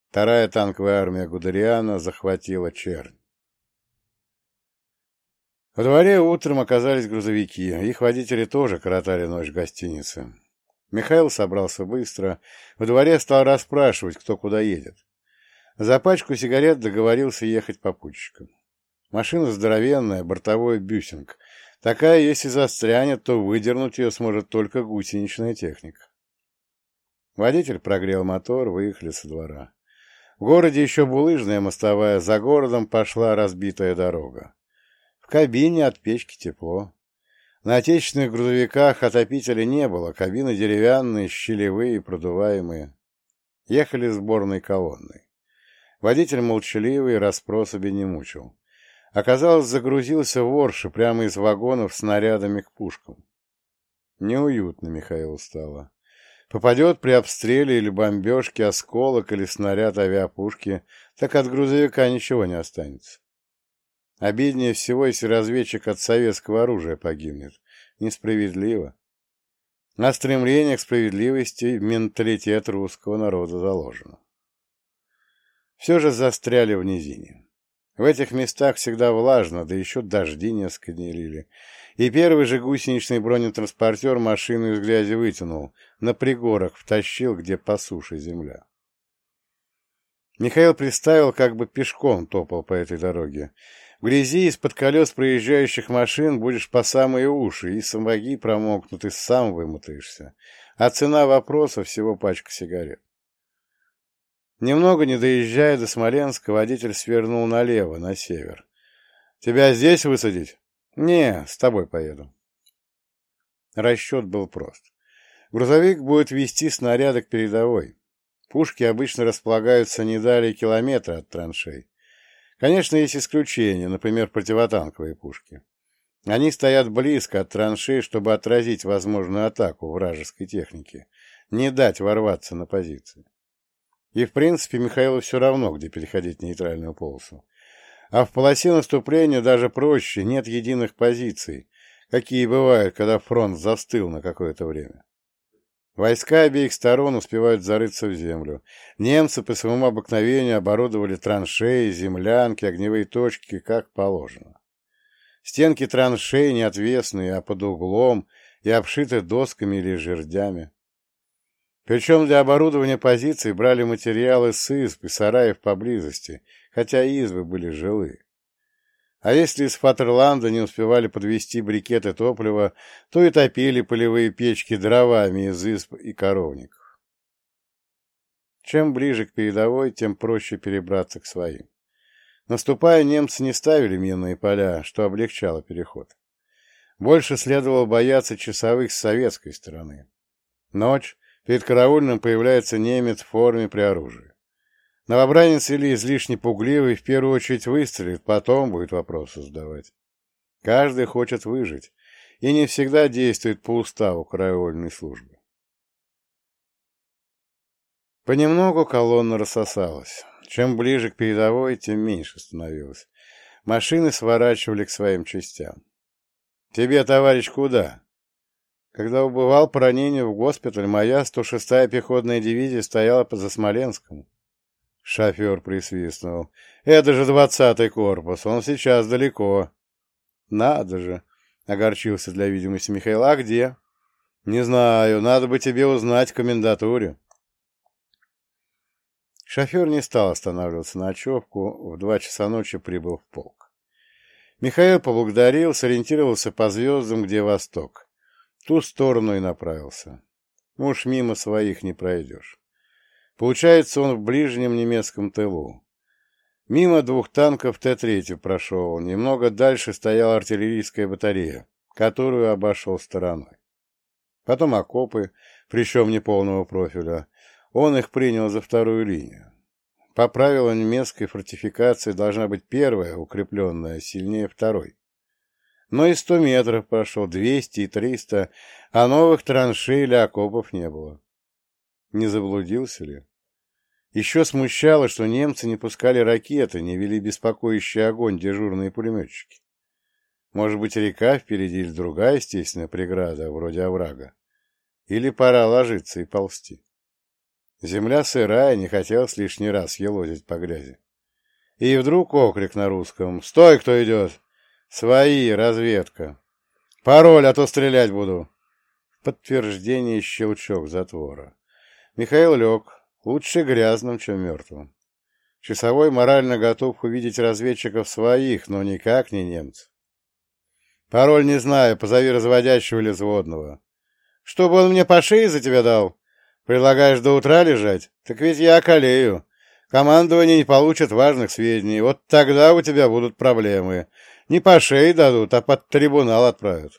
Вторая танковая армия Гудериана захватила Чернь. Во дворе утром оказались грузовики. Их водители тоже коротали ночь в гостинице. Михаил собрался быстро. Во дворе стал расспрашивать, кто куда едет. За пачку сигарет договорился ехать попутчиком. Машина здоровенная, бортовой бюсинг. Такая, если застрянет, то выдернуть ее сможет только гусеничная техника. Водитель прогрел мотор, выехали со двора. В городе еще булыжная мостовая, за городом пошла разбитая дорога. В кабине от печки тепло. На отечественных грузовиках отопителя не было, кабины деревянные, щелевые, продуваемые. Ехали сборной колонной. Водитель молчаливый, расспросами не мучил. Оказалось, загрузился в Орше прямо из вагонов снарядами к пушкам. Неуютно Михаилу стало. Попадет при обстреле или бомбежке осколок или снаряд авиапушки, так от грузовика ничего не останется. Обиднее всего, если разведчик от советского оружия погибнет. Несправедливо. А стремление к справедливости менталитет русского народа заложено. Все же застряли в низине. В этих местах всегда влажно, да еще дожди несколько дней лили. И первый же гусеничный бронетранспортер машину из грязи вытянул, на пригорах втащил, где по суше земля. Михаил представил, как бы пешком топал по этой дороге. В грязи из-под колес проезжающих машин будешь по самые уши, и сапоги промокнут, и сам вымотаешься. А цена вопроса всего пачка сигарет. Немного не доезжая до Смоленска, водитель свернул налево, на север. «Тебя здесь высадить?» «Не, с тобой поеду». Расчет был прост. Грузовик будет вести снаряды к передовой. Пушки обычно располагаются не далее километра от траншей. Конечно, есть исключения, например, противотанковые пушки. Они стоят близко от траншей, чтобы отразить возможную атаку вражеской техники, не дать ворваться на позиции. И, в принципе, Михаилу все равно, где переходить нейтральную полосу. А в полосе наступления даже проще, нет единых позиций, какие бывают, когда фронт застыл на какое-то время. Войска обеих сторон успевают зарыться в землю. Немцы по своему обыкновению оборудовали траншеи, землянки, огневые точки, как положено. Стенки траншей не отвесные, а под углом и обшиты досками или жердями. Причем для оборудования позиций брали материалы с изб и сараев поблизости, хотя избы были жилые. А если из Фатерланда не успевали подвести брикеты топлива, то и топили полевые печки дровами из изб и коровников. Чем ближе к передовой, тем проще перебраться к своим. Наступая, немцы не ставили минные поля, что облегчало переход. Больше следовало бояться часовых с советской стороны. Ночь, перед караульным появляется немец в форме при оружии. Новобранец или излишне пугливый в первую очередь выстрелит, потом будет вопросы задавать. Каждый хочет выжить и не всегда действует по уставу караульной службы. Понемногу колонна рассосалась. Чем ближе к передовой, тем меньше становилось. Машины сворачивали к своим частям. «Тебе, товарищ, куда?» Когда убывал по ранению в госпиталь, моя 106-я пехотная дивизия стояла за Смоленском. Шофер присвистнул. «Это же двадцатый корпус, он сейчас далеко». «Надо же!» — огорчился для видимости Михаил. «А где?» «Не знаю, надо бы тебе узнать в комендатуре». Шофер не стал останавливаться на ночевку, в два часа ночи прибыл в полк. Михаил поблагодарил, сориентировался по звездам, где восток. Ту сторону и направился. Уж мимо своих не пройдешь. Получается, он в ближнем немецком тылу. Мимо двух танков Т-3 прошел, немного дальше стояла артиллерийская батарея, которую обошел стороной. Потом окопы, причем неполного профиля, он их принял за вторую линию. По правилам немецкой фортификации должна быть первая, укрепленная, сильнее второй. Но и сто метров прошел, двести и триста, а новых траншей или окопов не было. Не заблудился ли? Еще смущало, что немцы не пускали ракеты, не вели беспокоящий огонь дежурные пулеметчики. Может быть, река впереди или другая естественная преграда, вроде оврага. Или пора ложиться и ползти. Земля сырая, не хотелось лишний раз елозить по грязи. И вдруг окрик на русском. «Стой, кто идет!» «Свои, разведка!» «Пароль, а то стрелять буду!» Подтверждение щелчок затвора. Михаил лег. Лучше грязным, чем мертвым. Часовой морально готов увидеть разведчиков своих, но никак не немцев. Пароль не знаю, позови разводящего или взводного. Чтобы он мне по шее за тебя дал? Предлагаешь до утра лежать? Так ведь я околею. Командование не получит важных сведений. Вот тогда у тебя будут проблемы. Не по шее дадут, а под трибунал отправят.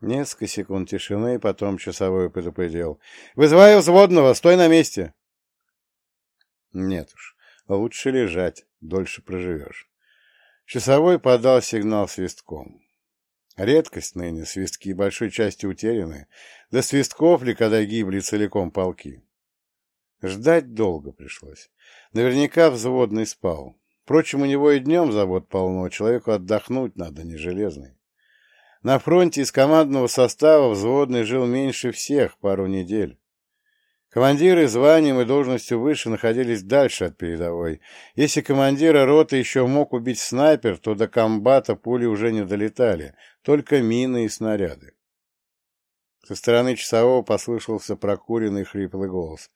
Несколько секунд тишины, потом часовой предупредил. «Вызываю взводного, стой на месте!» Нет уж, лучше лежать, дольше проживешь. Часовой подал сигнал свистком. Редкость ныне, свистки большой части утеряны. Да свистков ли, когда гибли целиком полки? Ждать долго пришлось. Наверняка взводный спал. Впрочем, у него и днем завод полно, человеку отдохнуть надо, не железный. На фронте из командного состава взводный жил меньше всех, пару недель. Командиры званием и должностью выше находились дальше от передовой. Если командира роты еще мог убить снайпер, то до комбата пули уже не долетали, только мины и снаряды. Со стороны часового послышался прокуренный хриплый голос.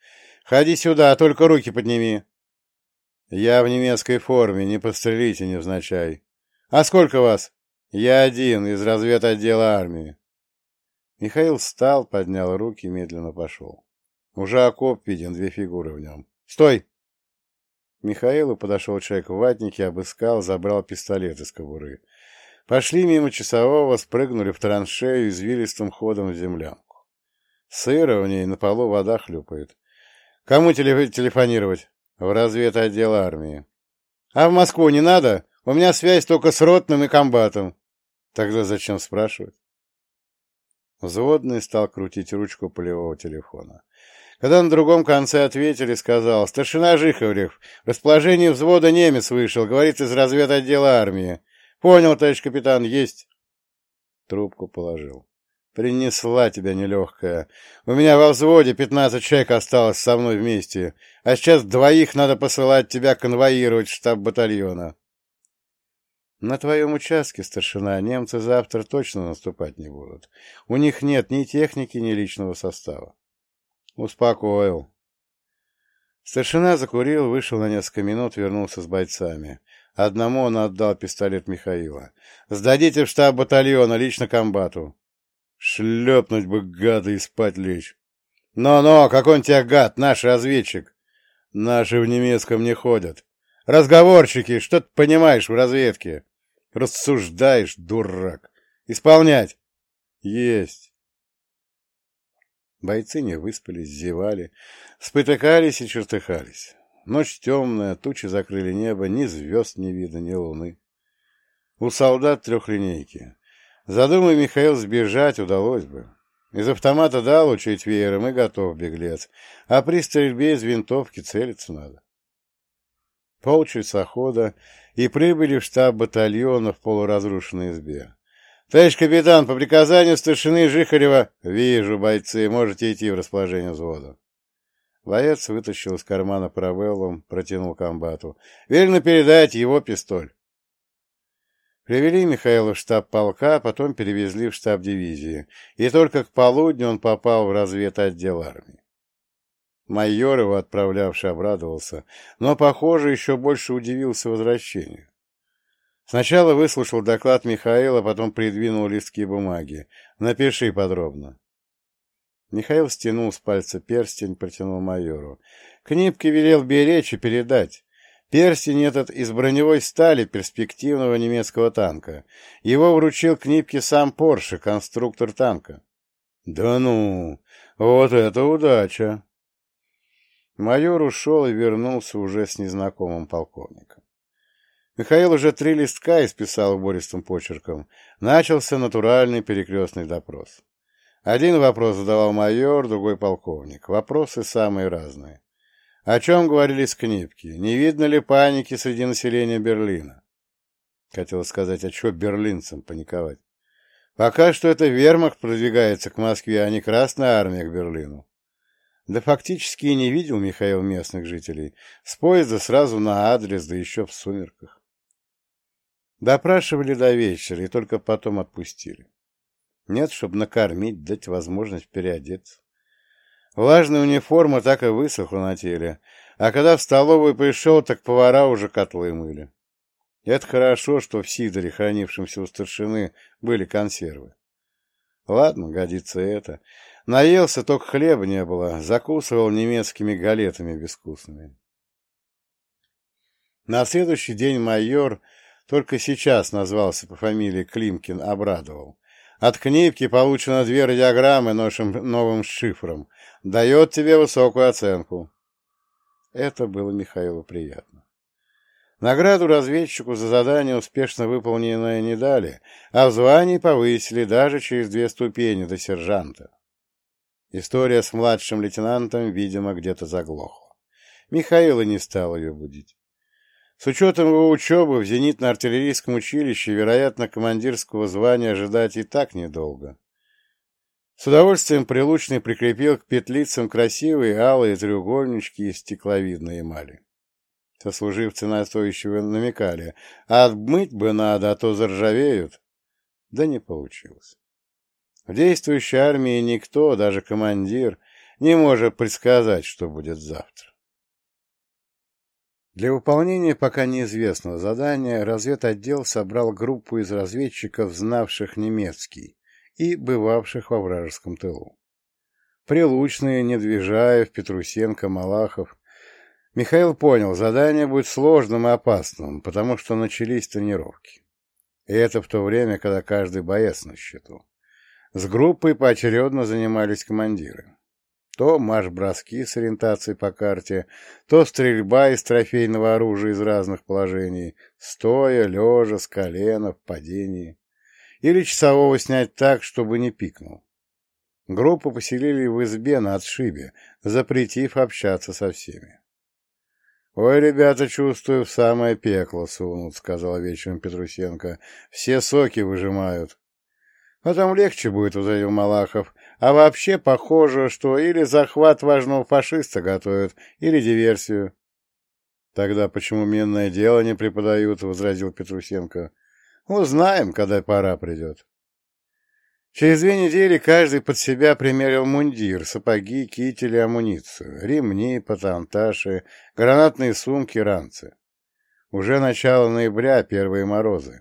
«Ходи сюда, только руки подними!» «Я в немецкой форме, не пострелите невзначай!» «А сколько вас?» «Я один, из разведотдела армии!» Михаил встал, поднял руки и медленно пошел. Уже окоп виден, две фигуры в нем. «Стой!» Михаилу подошел человек в ватнике, обыскал, забрал пистолет из кобуры. Пошли мимо часового, спрыгнули в траншею извилистым ходом в землянку. Сыро в ней, на полу вода хлюпает. Кому телеф телефонировать? В разведотдел армии. А в Москву не надо? У меня связь только с ротным и комбатом. Тогда зачем спрашивать? Взводный стал крутить ручку полевого телефона. Когда на другом конце ответили, сказал, «Старшина Жиховлев, в расположении взвода немец вышел, говорит, из разведотдела армии. Понял, товарищ капитан, есть». Трубку положил. «Принесла тебя нелегкая. У меня во взводе пятнадцать человек осталось со мной вместе, а сейчас двоих надо посылать тебя конвоировать в штаб батальона». «На твоем участке, старшина, немцы завтра точно наступать не будут. У них нет ни техники, ни личного состава. Успокоил. Старшина закурил, вышел на несколько минут, вернулся с бойцами. Одному он отдал пистолет Михаила. «Сдадите в штаб батальона, лично комбату». «Шлепнуть бы гада и спать лечь». «Но-но, какой он тебя гад, наш разведчик!» «Наши в немецком не ходят. Разговорчики, что ты понимаешь в разведке?» «Рассуждаешь, дурак. Исполнять!» «Есть!» Бойцы не выспались, зевали, спотыкались и чертыхались. Ночь темная, тучи закрыли небо, ни звезд не видно, ни луны. У солдат трехлинейки. Задумай Михаил сбежать, удалось бы. Из автомата дал учить веером и готов беглец, а при стрельбе из винтовки целиться надо. Полчаса хода и прибыли в штаб батальона в полуразрушенной избе. «Товарищ капитан, по приказанию старшины Жихарева...» «Вижу, бойцы, можете идти в расположение взвода». Боец вытащил из кармана паравеллум, протянул комбату. «Велено передать его пистоль». Привели Михаила в штаб полка, а потом перевезли в штаб дивизии, и только к полудню он попал в разведотдел армии. Майор его, отправлявший, обрадовался, но, похоже, еще больше удивился возвращению. Сначала выслушал доклад Михаила, потом придвинул листки бумаги. «Напиши подробно». Михаил стянул с пальца перстень, протянул майору. Книпке велел беречь и передать. Перстень этот из броневой стали перспективного немецкого танка. Его вручил Книпке сам Порше, конструктор танка. «Да ну! Вот это удача!» Майор ушел и вернулся уже с незнакомым полковником. Михаил уже три листка исписал убористым почерком. Начался натуральный перекрестный допрос. Один вопрос задавал майор, другой полковник. Вопросы самые разные. О чем говорили скнипки? Не видно ли паники среди населения Берлина? Хотел сказать, а что берлинцам паниковать? Пока что это вермахт продвигается к Москве, а не Красная Армия к Берлину. Да фактически и не видел Михаил местных жителей. С поезда сразу на адрес, да еще в сумерках. Допрашивали до вечера и только потом отпустили. Нет, чтобы накормить, дать возможность переодеться. Влажная униформа так и высохла на теле, а когда в столовую пришел, так повара уже котлы мыли. Это хорошо, что в сидоре, хранившемся у старшины, были консервы. Ладно, годится это. Наелся, только хлеба не было, закусывал немецкими галетами безвкусными. На следующий день майор только сейчас назвался по фамилии Климкин, обрадовал. От книпки получено две радиограммы нашим новым шифром. Дает тебе высокую оценку. Это было Михаилу приятно. Награду разведчику за задание, успешно выполненное, не дали, а в повысили даже через две ступени до сержанта. История с младшим лейтенантом, видимо, где-то заглохла. Михаил и не стал ее будить. С учетом его учебы в зенитно-артиллерийском училище, вероятно, командирского звания ожидать и так недолго. С удовольствием Прилучный прикрепил к петлицам красивые алые треугольнички из стекловидной эмали. Сослуживцы настойчиво намекали, а отмыть бы надо, а то заржавеют. Да не получилось. В действующей армии никто, даже командир, не может предсказать, что будет завтра. Для выполнения пока неизвестного задания разведотдел собрал группу из разведчиков, знавших немецкий и бывавших во вражеском тылу. Прилучные, Недвижаев, Петрусенко, Малахов. Михаил понял, задание будет сложным и опасным, потому что начались тренировки. И это в то время, когда каждый боец на счету. С группой поочередно занимались командиры. То марш-броски с ориентацией по карте, то стрельба из трофейного оружия из разных положений, стоя, лежа, с колена, в падении. Или часового снять так, чтобы не пикнул. Группу поселили в избе на отшибе, запретив общаться со всеми. — Ой, ребята, чувствую, в самое пекло сунут, — сказал вечером Петрусенко. — Все соки выжимают. — Потом легче будет, — возразил Малахов. А вообще похоже, что или захват важного фашиста готовят, или диверсию. — Тогда почему минное дело не преподают? — возразил Петрусенко. — Узнаем, когда пора придет. Через две недели каждый под себя примерил мундир, сапоги, кители, амуницию, ремни, патронташи, гранатные сумки, ранцы. Уже начало ноября, первые морозы.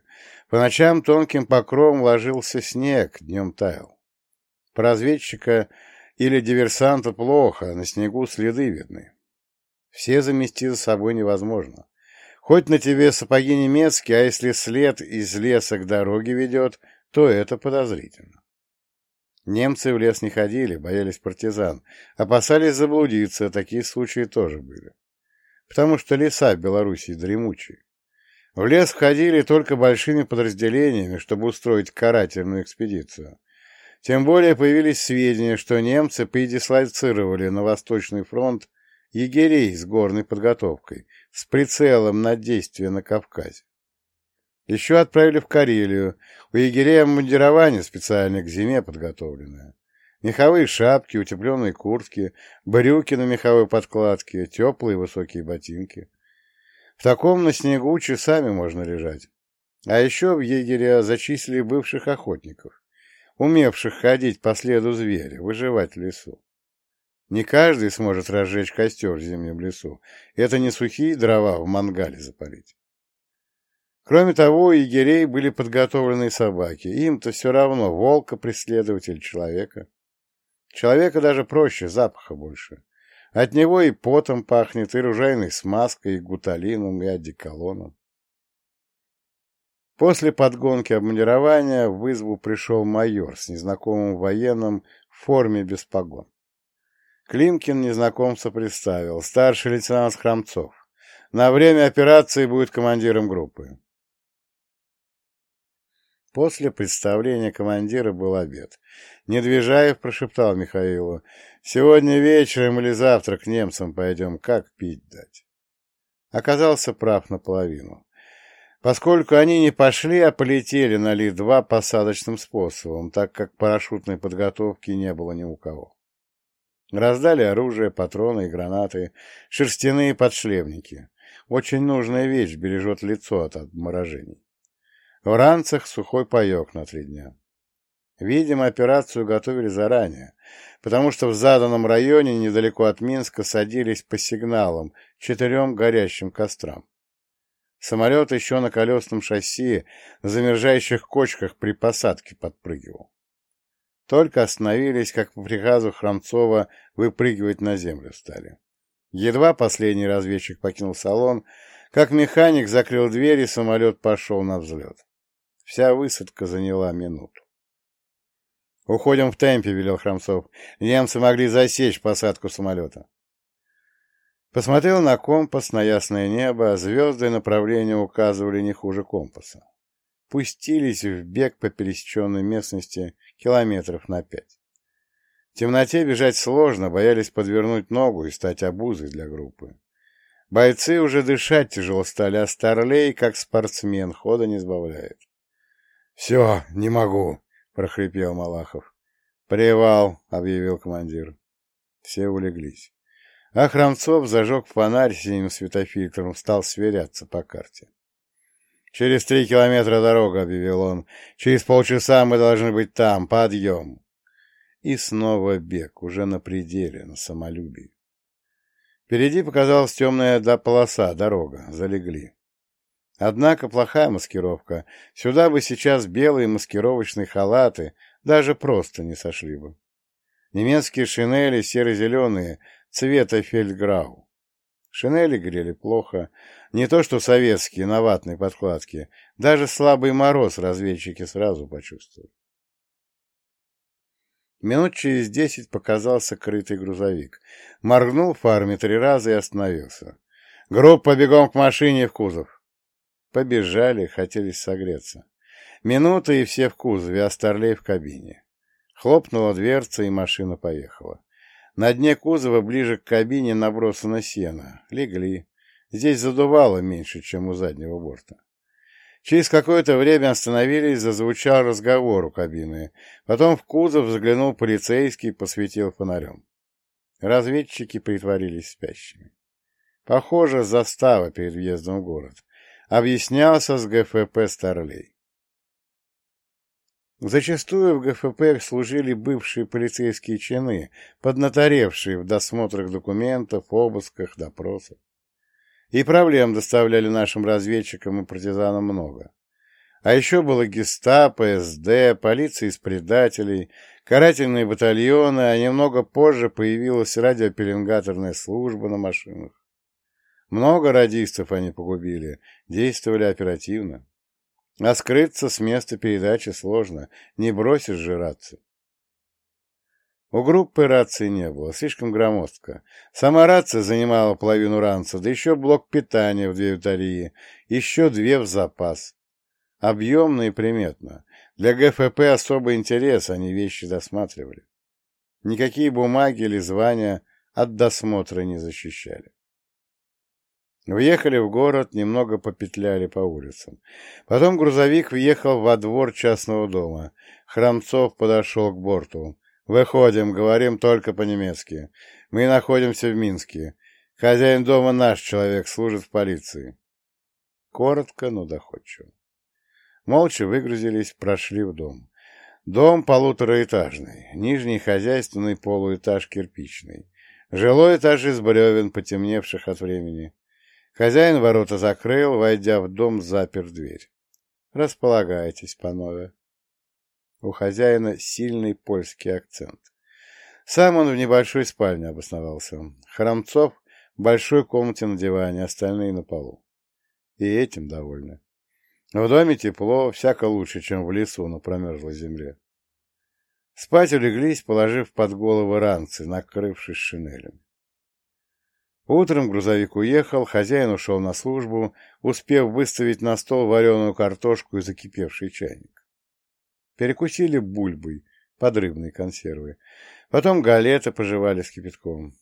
По ночам тонким покровом ложился снег, днем таял. Разведчика или диверсанта плохо, на снегу следы видны. Все замести за собой невозможно. Хоть на тебе сапоги немецкие, а если след из леса к дороге ведет, то это подозрительно. Немцы в лес не ходили, боялись партизан, опасались заблудиться, такие случаи тоже были. Потому что леса в Белоруссии дремучие. В лес входили только большими подразделениями, чтобы устроить карательную экспедицию. Тем более появились сведения, что немцы предислоцировали на Восточный фронт егерей с горной подготовкой, с прицелом на действия на Кавказе. Еще отправили в Карелию. У егерей обмундирование специально к зиме подготовленное. Меховые шапки, утепленные куртки, брюки на меховой подкладке, теплые высокие ботинки. В таком на снегу часами можно лежать. А еще в егеря зачислили бывших охотников, умевших ходить по следу зверя, выживать в лесу. Не каждый сможет разжечь костер в зимнем лесу. Это не сухие дрова в мангале запалить. Кроме того, у егерей были подготовленные собаки. Им-то все равно, волка преследовать или человека. Человека даже проще, запаха больше. От него и потом пахнет, и ружейной смазкой, и гуталином, и одеколоном. После подгонки обмундирования в избу пришел майор с незнакомым военным в форме без погон. Климкин незнакомца представил, старший лейтенант Храмцов. На время операции будет командиром группы. После представления командира был обед. Недвижаев прошептал Михаилу, «Сегодня вечером или завтра к немцам пойдем, как пить дать?» Оказался прав наполовину. Поскольку они не пошли, а полетели на Ли-2 посадочным способом, так как парашютной подготовки не было ни у кого. Раздали оружие, патроны и гранаты, шерстяные подшлемники. Очень нужная вещь, бережет лицо от обморожений. В ранцах сухой паек на три дня. Видимо, операцию готовили заранее, потому что в заданном районе недалеко от Минска садились по сигналам четырем горящим кострам. Самолет еще на колесном шасси на замерзающих кочках при посадке подпрыгивал. Только остановились, как по приказу Храмцова выпрыгивать на землю стали. Едва последний разведчик покинул салон, как механик закрыл дверь, и самолет пошел на взлет. Вся высадка заняла минуту. «Уходим в темпе», — велел Храмцов. «Немцы могли засечь посадку самолета». Посмотрел на компас, на ясное небо, звезды и направления указывали не хуже компаса. Пустились в бег по пересеченной местности километров на пять. В темноте бежать сложно, боялись подвернуть ногу и стать обузой для группы. Бойцы уже дышать тяжело стали, а Старлей, как спортсмен, хода не сбавляет. «Все, не могу», — прохрипел Малахов. «Привал», — объявил командир. Все улеглись. А Храмцов зажег фонарь синим светофильтром, стал сверяться по карте. «Через три километра дорога», — объявил он. «Через полчаса мы должны быть там. Подъем». И снова бег, уже на пределе, на самолюбии. Впереди показалась темная полоса, дорога. Залегли. Однако плохая маскировка. Сюда бы сейчас белые маскировочные халаты даже просто не сошли бы. Немецкие шинели серо-зеленые, цвета фельдграу. Шинели грели плохо. Не то что советские, на ватной подкладке. Даже слабый мороз разведчики сразу почувствовали. Минут через десять показался крытый грузовик. Моргнул фарме три раза и остановился. «Группа бегом к машине в кузов!» Побежали, хотели согреться. Минута, и все в кузове, а Старлей в кабине. Хлопнула дверца, и машина поехала. На дне кузова ближе к кабине набросано сено. Легли. Здесь задувало меньше, чем у заднего борта. Через какое-то время остановились, зазвучал разговор у кабины. Потом в кузов заглянул полицейский, посветил фонарем. Разведчики притворились спящими. Похоже, застава перед въездом в город объяснялся с ГФП Старлей. Зачастую в ГФП служили бывшие полицейские чины, поднаторевшие в досмотрах документов, обысках, допросах. И проблем доставляли нашим разведчикам и партизанам много. А еще было гестапо, СД, полиция из предателей, карательные батальоны, а немного позже появилась радиопеленгаторная служба на машинах. Много радистов они погубили, действовали оперативно. А скрыться с места передачи сложно, не бросишь же рацию. У группы рации не было, слишком громоздко. Сама рация занимала половину ранца, да еще блок питания в две батареи, еще две в запас. Объемно и приметно. Для ГФП особый интерес, они вещи досматривали. Никакие бумаги или звания от досмотра не защищали. Въехали в город, немного попетляли по улицам. Потом грузовик въехал во двор частного дома. Храмцов подошел к борту. «Выходим, говорим только по-немецки. Мы находимся в Минске. Хозяин дома наш человек, служит в полиции». Коротко, но доходчиво. Молча выгрузились, прошли в дом. Дом полутораэтажный, нижний хозяйственный полуэтаж кирпичный. Жилой этаж из бревен, потемневших от времени. Хозяин ворота закрыл, войдя в дом, запер дверь. Располагайтесь, панове. У хозяина сильный польский акцент. Сам он в небольшой спальне обосновался. Храмцов в большой комнате на диване, остальные на полу. И этим довольны. В доме тепло, всяко лучше, чем в лесу на промерзлой земле. Спать улеглись, положив под головы ранцы, накрывшись шинелем. Утром грузовик уехал, хозяин ушел на службу, успев выставить на стол вареную картошку и закипевший чайник. Перекусили бульбой, подрывной консервы. Потом галеты пожевали с кипятком.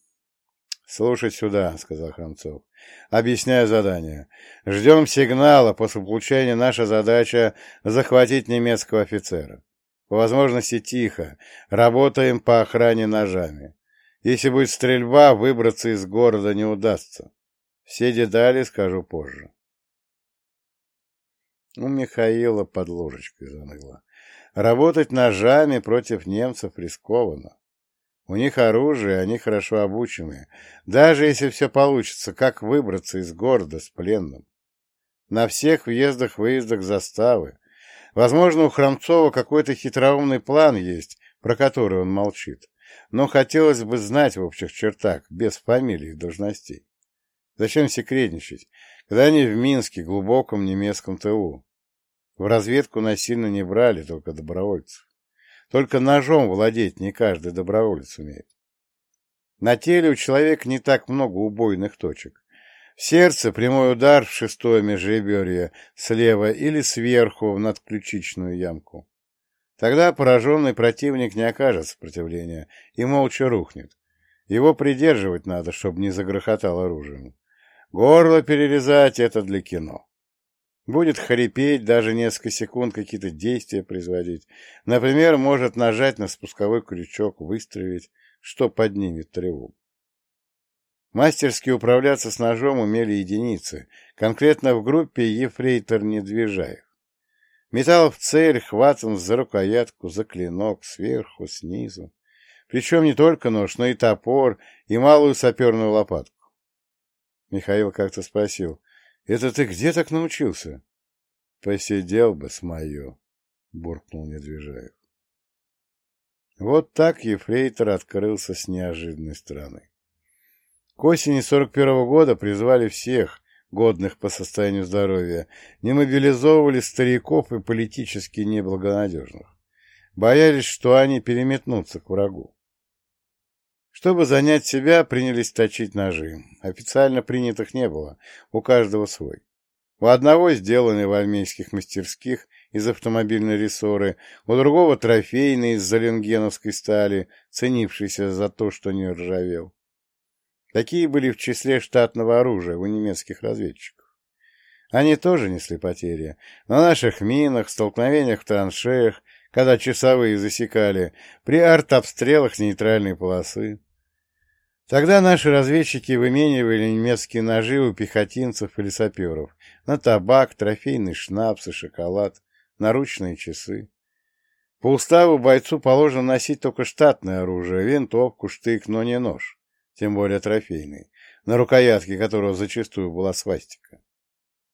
«Слушать сюда», — сказал Храмцов. «Объясняю задание. Ждем сигнала. После получения наша задача — захватить немецкого офицера. По возможности тихо. Работаем по охране ножами. Если будет стрельба, выбраться из города не удастся. Все детали скажу позже». У Михаила под ложечкой заныло. Работать ножами против немцев рискованно. У них оружие, они хорошо обучены. Даже если все получится, как выбраться из города с пленным? На всех въездах-выездах заставы. Возможно, у Храмцова какой-то хитроумный план есть, про который он молчит. Но хотелось бы знать в общих чертах, без фамилий и должностей. Зачем секретничать, когда они в Минске, глубоком немецком ТУ? В разведку насильно не брали, только добровольцев. Только ножом владеть не каждый доброволец умеет. На теле у человека не так много убойных точек. В сердце прямой удар в шестое межреберье слева или сверху в надключичную ямку. Тогда пораженный противник не окажет сопротивления и молча рухнет. Его придерживать надо, чтобы не загрохотал оружием. Горло перерезать — это для кино. Будет хрипеть, даже несколько секунд какие-то действия производить. Например, может нажать на спусковой крючок, выстрелить, что поднимет тревогу. Мастерски управляться с ножом умели единицы, конкретно в группе ефрейтор Недвижаев. Металл в цель, хватан за рукоятку, за клинок, сверху, снизу. Причем не только нож, но и топор, и малую саперную лопатку. Михаил как-то спросил, это ты где так научился? Посидел бы с мое, буркнул Недвижаев. Вот так ефрейтор открылся с неожиданной стороны. К осени 41 -го года призвали всех, годных по состоянию здоровья, не мобилизовывали стариков и политически неблагонадежных. Боялись, что они переметнутся к врагу. Чтобы занять себя, принялись точить ножи. Официально принятых не было, у каждого свой. У одного сделанный в армейских мастерских из автомобильной рессоры, у другого трофейный из заленгеновской стали, ценившийся за то, что не ржавел. Такие были в числе штатного оружия у немецких разведчиков. Они тоже несли потери. На наших минах, столкновениях в траншеях, когда часовые засекали, при артобстрелах нейтральной полосы. Тогда наши разведчики выменивали немецкие ножи у пехотинцев или саперов на табак, трофейный шнапс и шоколад, наручные часы. По уставу бойцу положено носить только штатное оружие, винтовку, штык, но не нож, тем более трофейный, на рукоятке которого зачастую была свастика.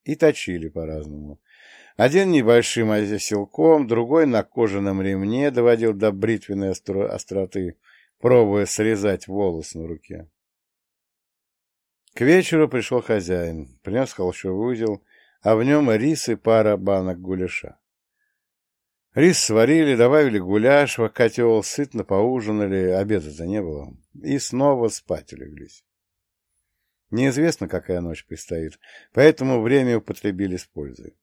И точили по-разному. Один небольшим оселком, другой на кожаном ремне доводил до бритвенной остроты, пробуя срезать волос на руке. К вечеру пришел хозяин, принес холщовый узел, а в нем рис и пара банок гуляша. Рис сварили, добавили гуляш в котел, сытно поужинали, обеда-то не было, и снова спать улеглись. Неизвестно, какая ночь предстоит, поэтому время употребили с пользой.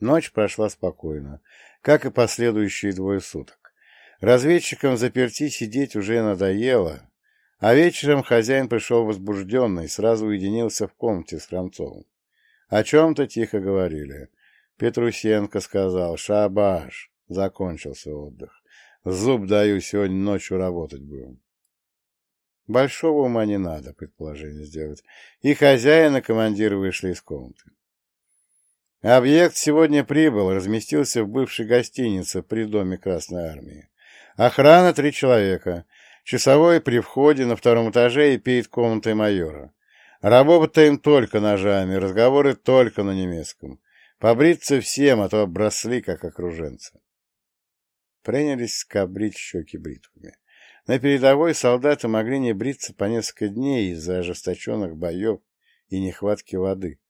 Ночь прошла спокойно, как и последующие двое суток. Разведчикам заперти сидеть уже надоело, а вечером хозяин пришел возбужденный, сразу уединился в комнате с Храмцовым. О чем-то тихо говорили. Петрусенко сказал «Шабаш!» Закончился отдых. Зуб даю, сегодня ночью работать будем. Большого ума не надо, предположение сделать. И хозяин, и командир вышли из комнаты. Объект сегодня прибыл, разместился в бывшей гостинице при доме Красной Армии. Охрана три человека. Часовой при входе на втором этаже и перед комнатой майора. Работаем только ножами, разговоры только на немецком. Побриться всем, а то обросли, как окруженцы. Принялись скоблить щеки бритвами. На передовой солдаты могли не бриться по несколько дней из-за ожесточенных боев и нехватки воды.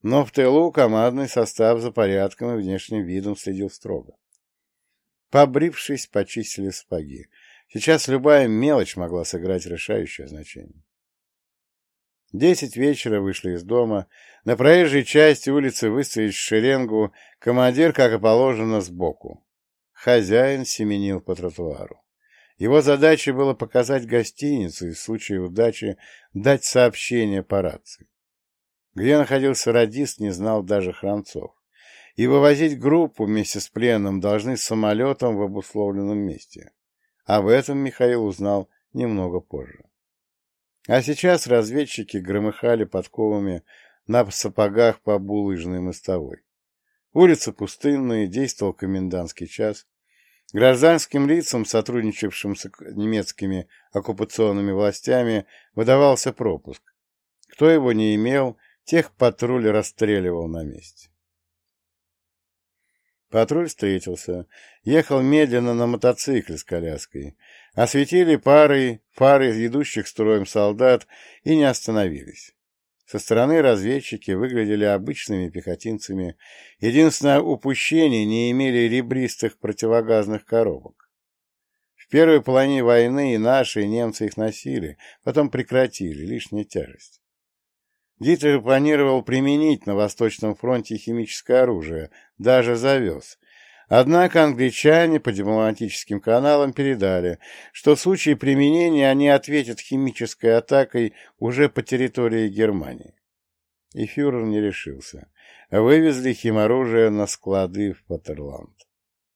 Но в тылу командный состав за порядком и внешним видом следил строго. Побрившись, почистили сапоги. Сейчас любая мелочь могла сыграть решающее значение. Десять вечера вышли из дома. На проезжей части улицы выстоять шеренгу, командир, как и положено, сбоку. Хозяин семенил по тротуару. Его задачей было показать гостиницу и в случае удачи дать сообщение по рации. Где находился радист, не знал даже Хранцов. И вывозить группу вместе с пленным должны самолетом в обусловленном месте. Об этом Михаил узнал немного позже. А сейчас разведчики громыхали подковами на сапогах по булыжной мостовой. Улицы пустынные, действовал комендантский час. Гражданским лицам, сотрудничавшим с немецкими оккупационными властями, выдавался пропуск. Кто его не имел, тех патруль расстреливал на месте. Патруль встретился. Ехал медленно на мотоцикле с коляской. Осветили пары, фары идущих строем солдат и не остановились. Со стороны разведчики выглядели обычными пехотинцами. Единственное упущение не имели ребристых противогазных коробок. В первой половине войны и наши, и немцы их носили, потом прекратили, лишняя тяжесть. Гитлер планировал применить на Восточном фронте химическое оружие, даже завез. Однако англичане по дипломатическим каналам передали, что в случае применения они ответят химической атакой уже по территории Германии. И фюрер не решился. Вывезли химоружие на склады в Патерланд.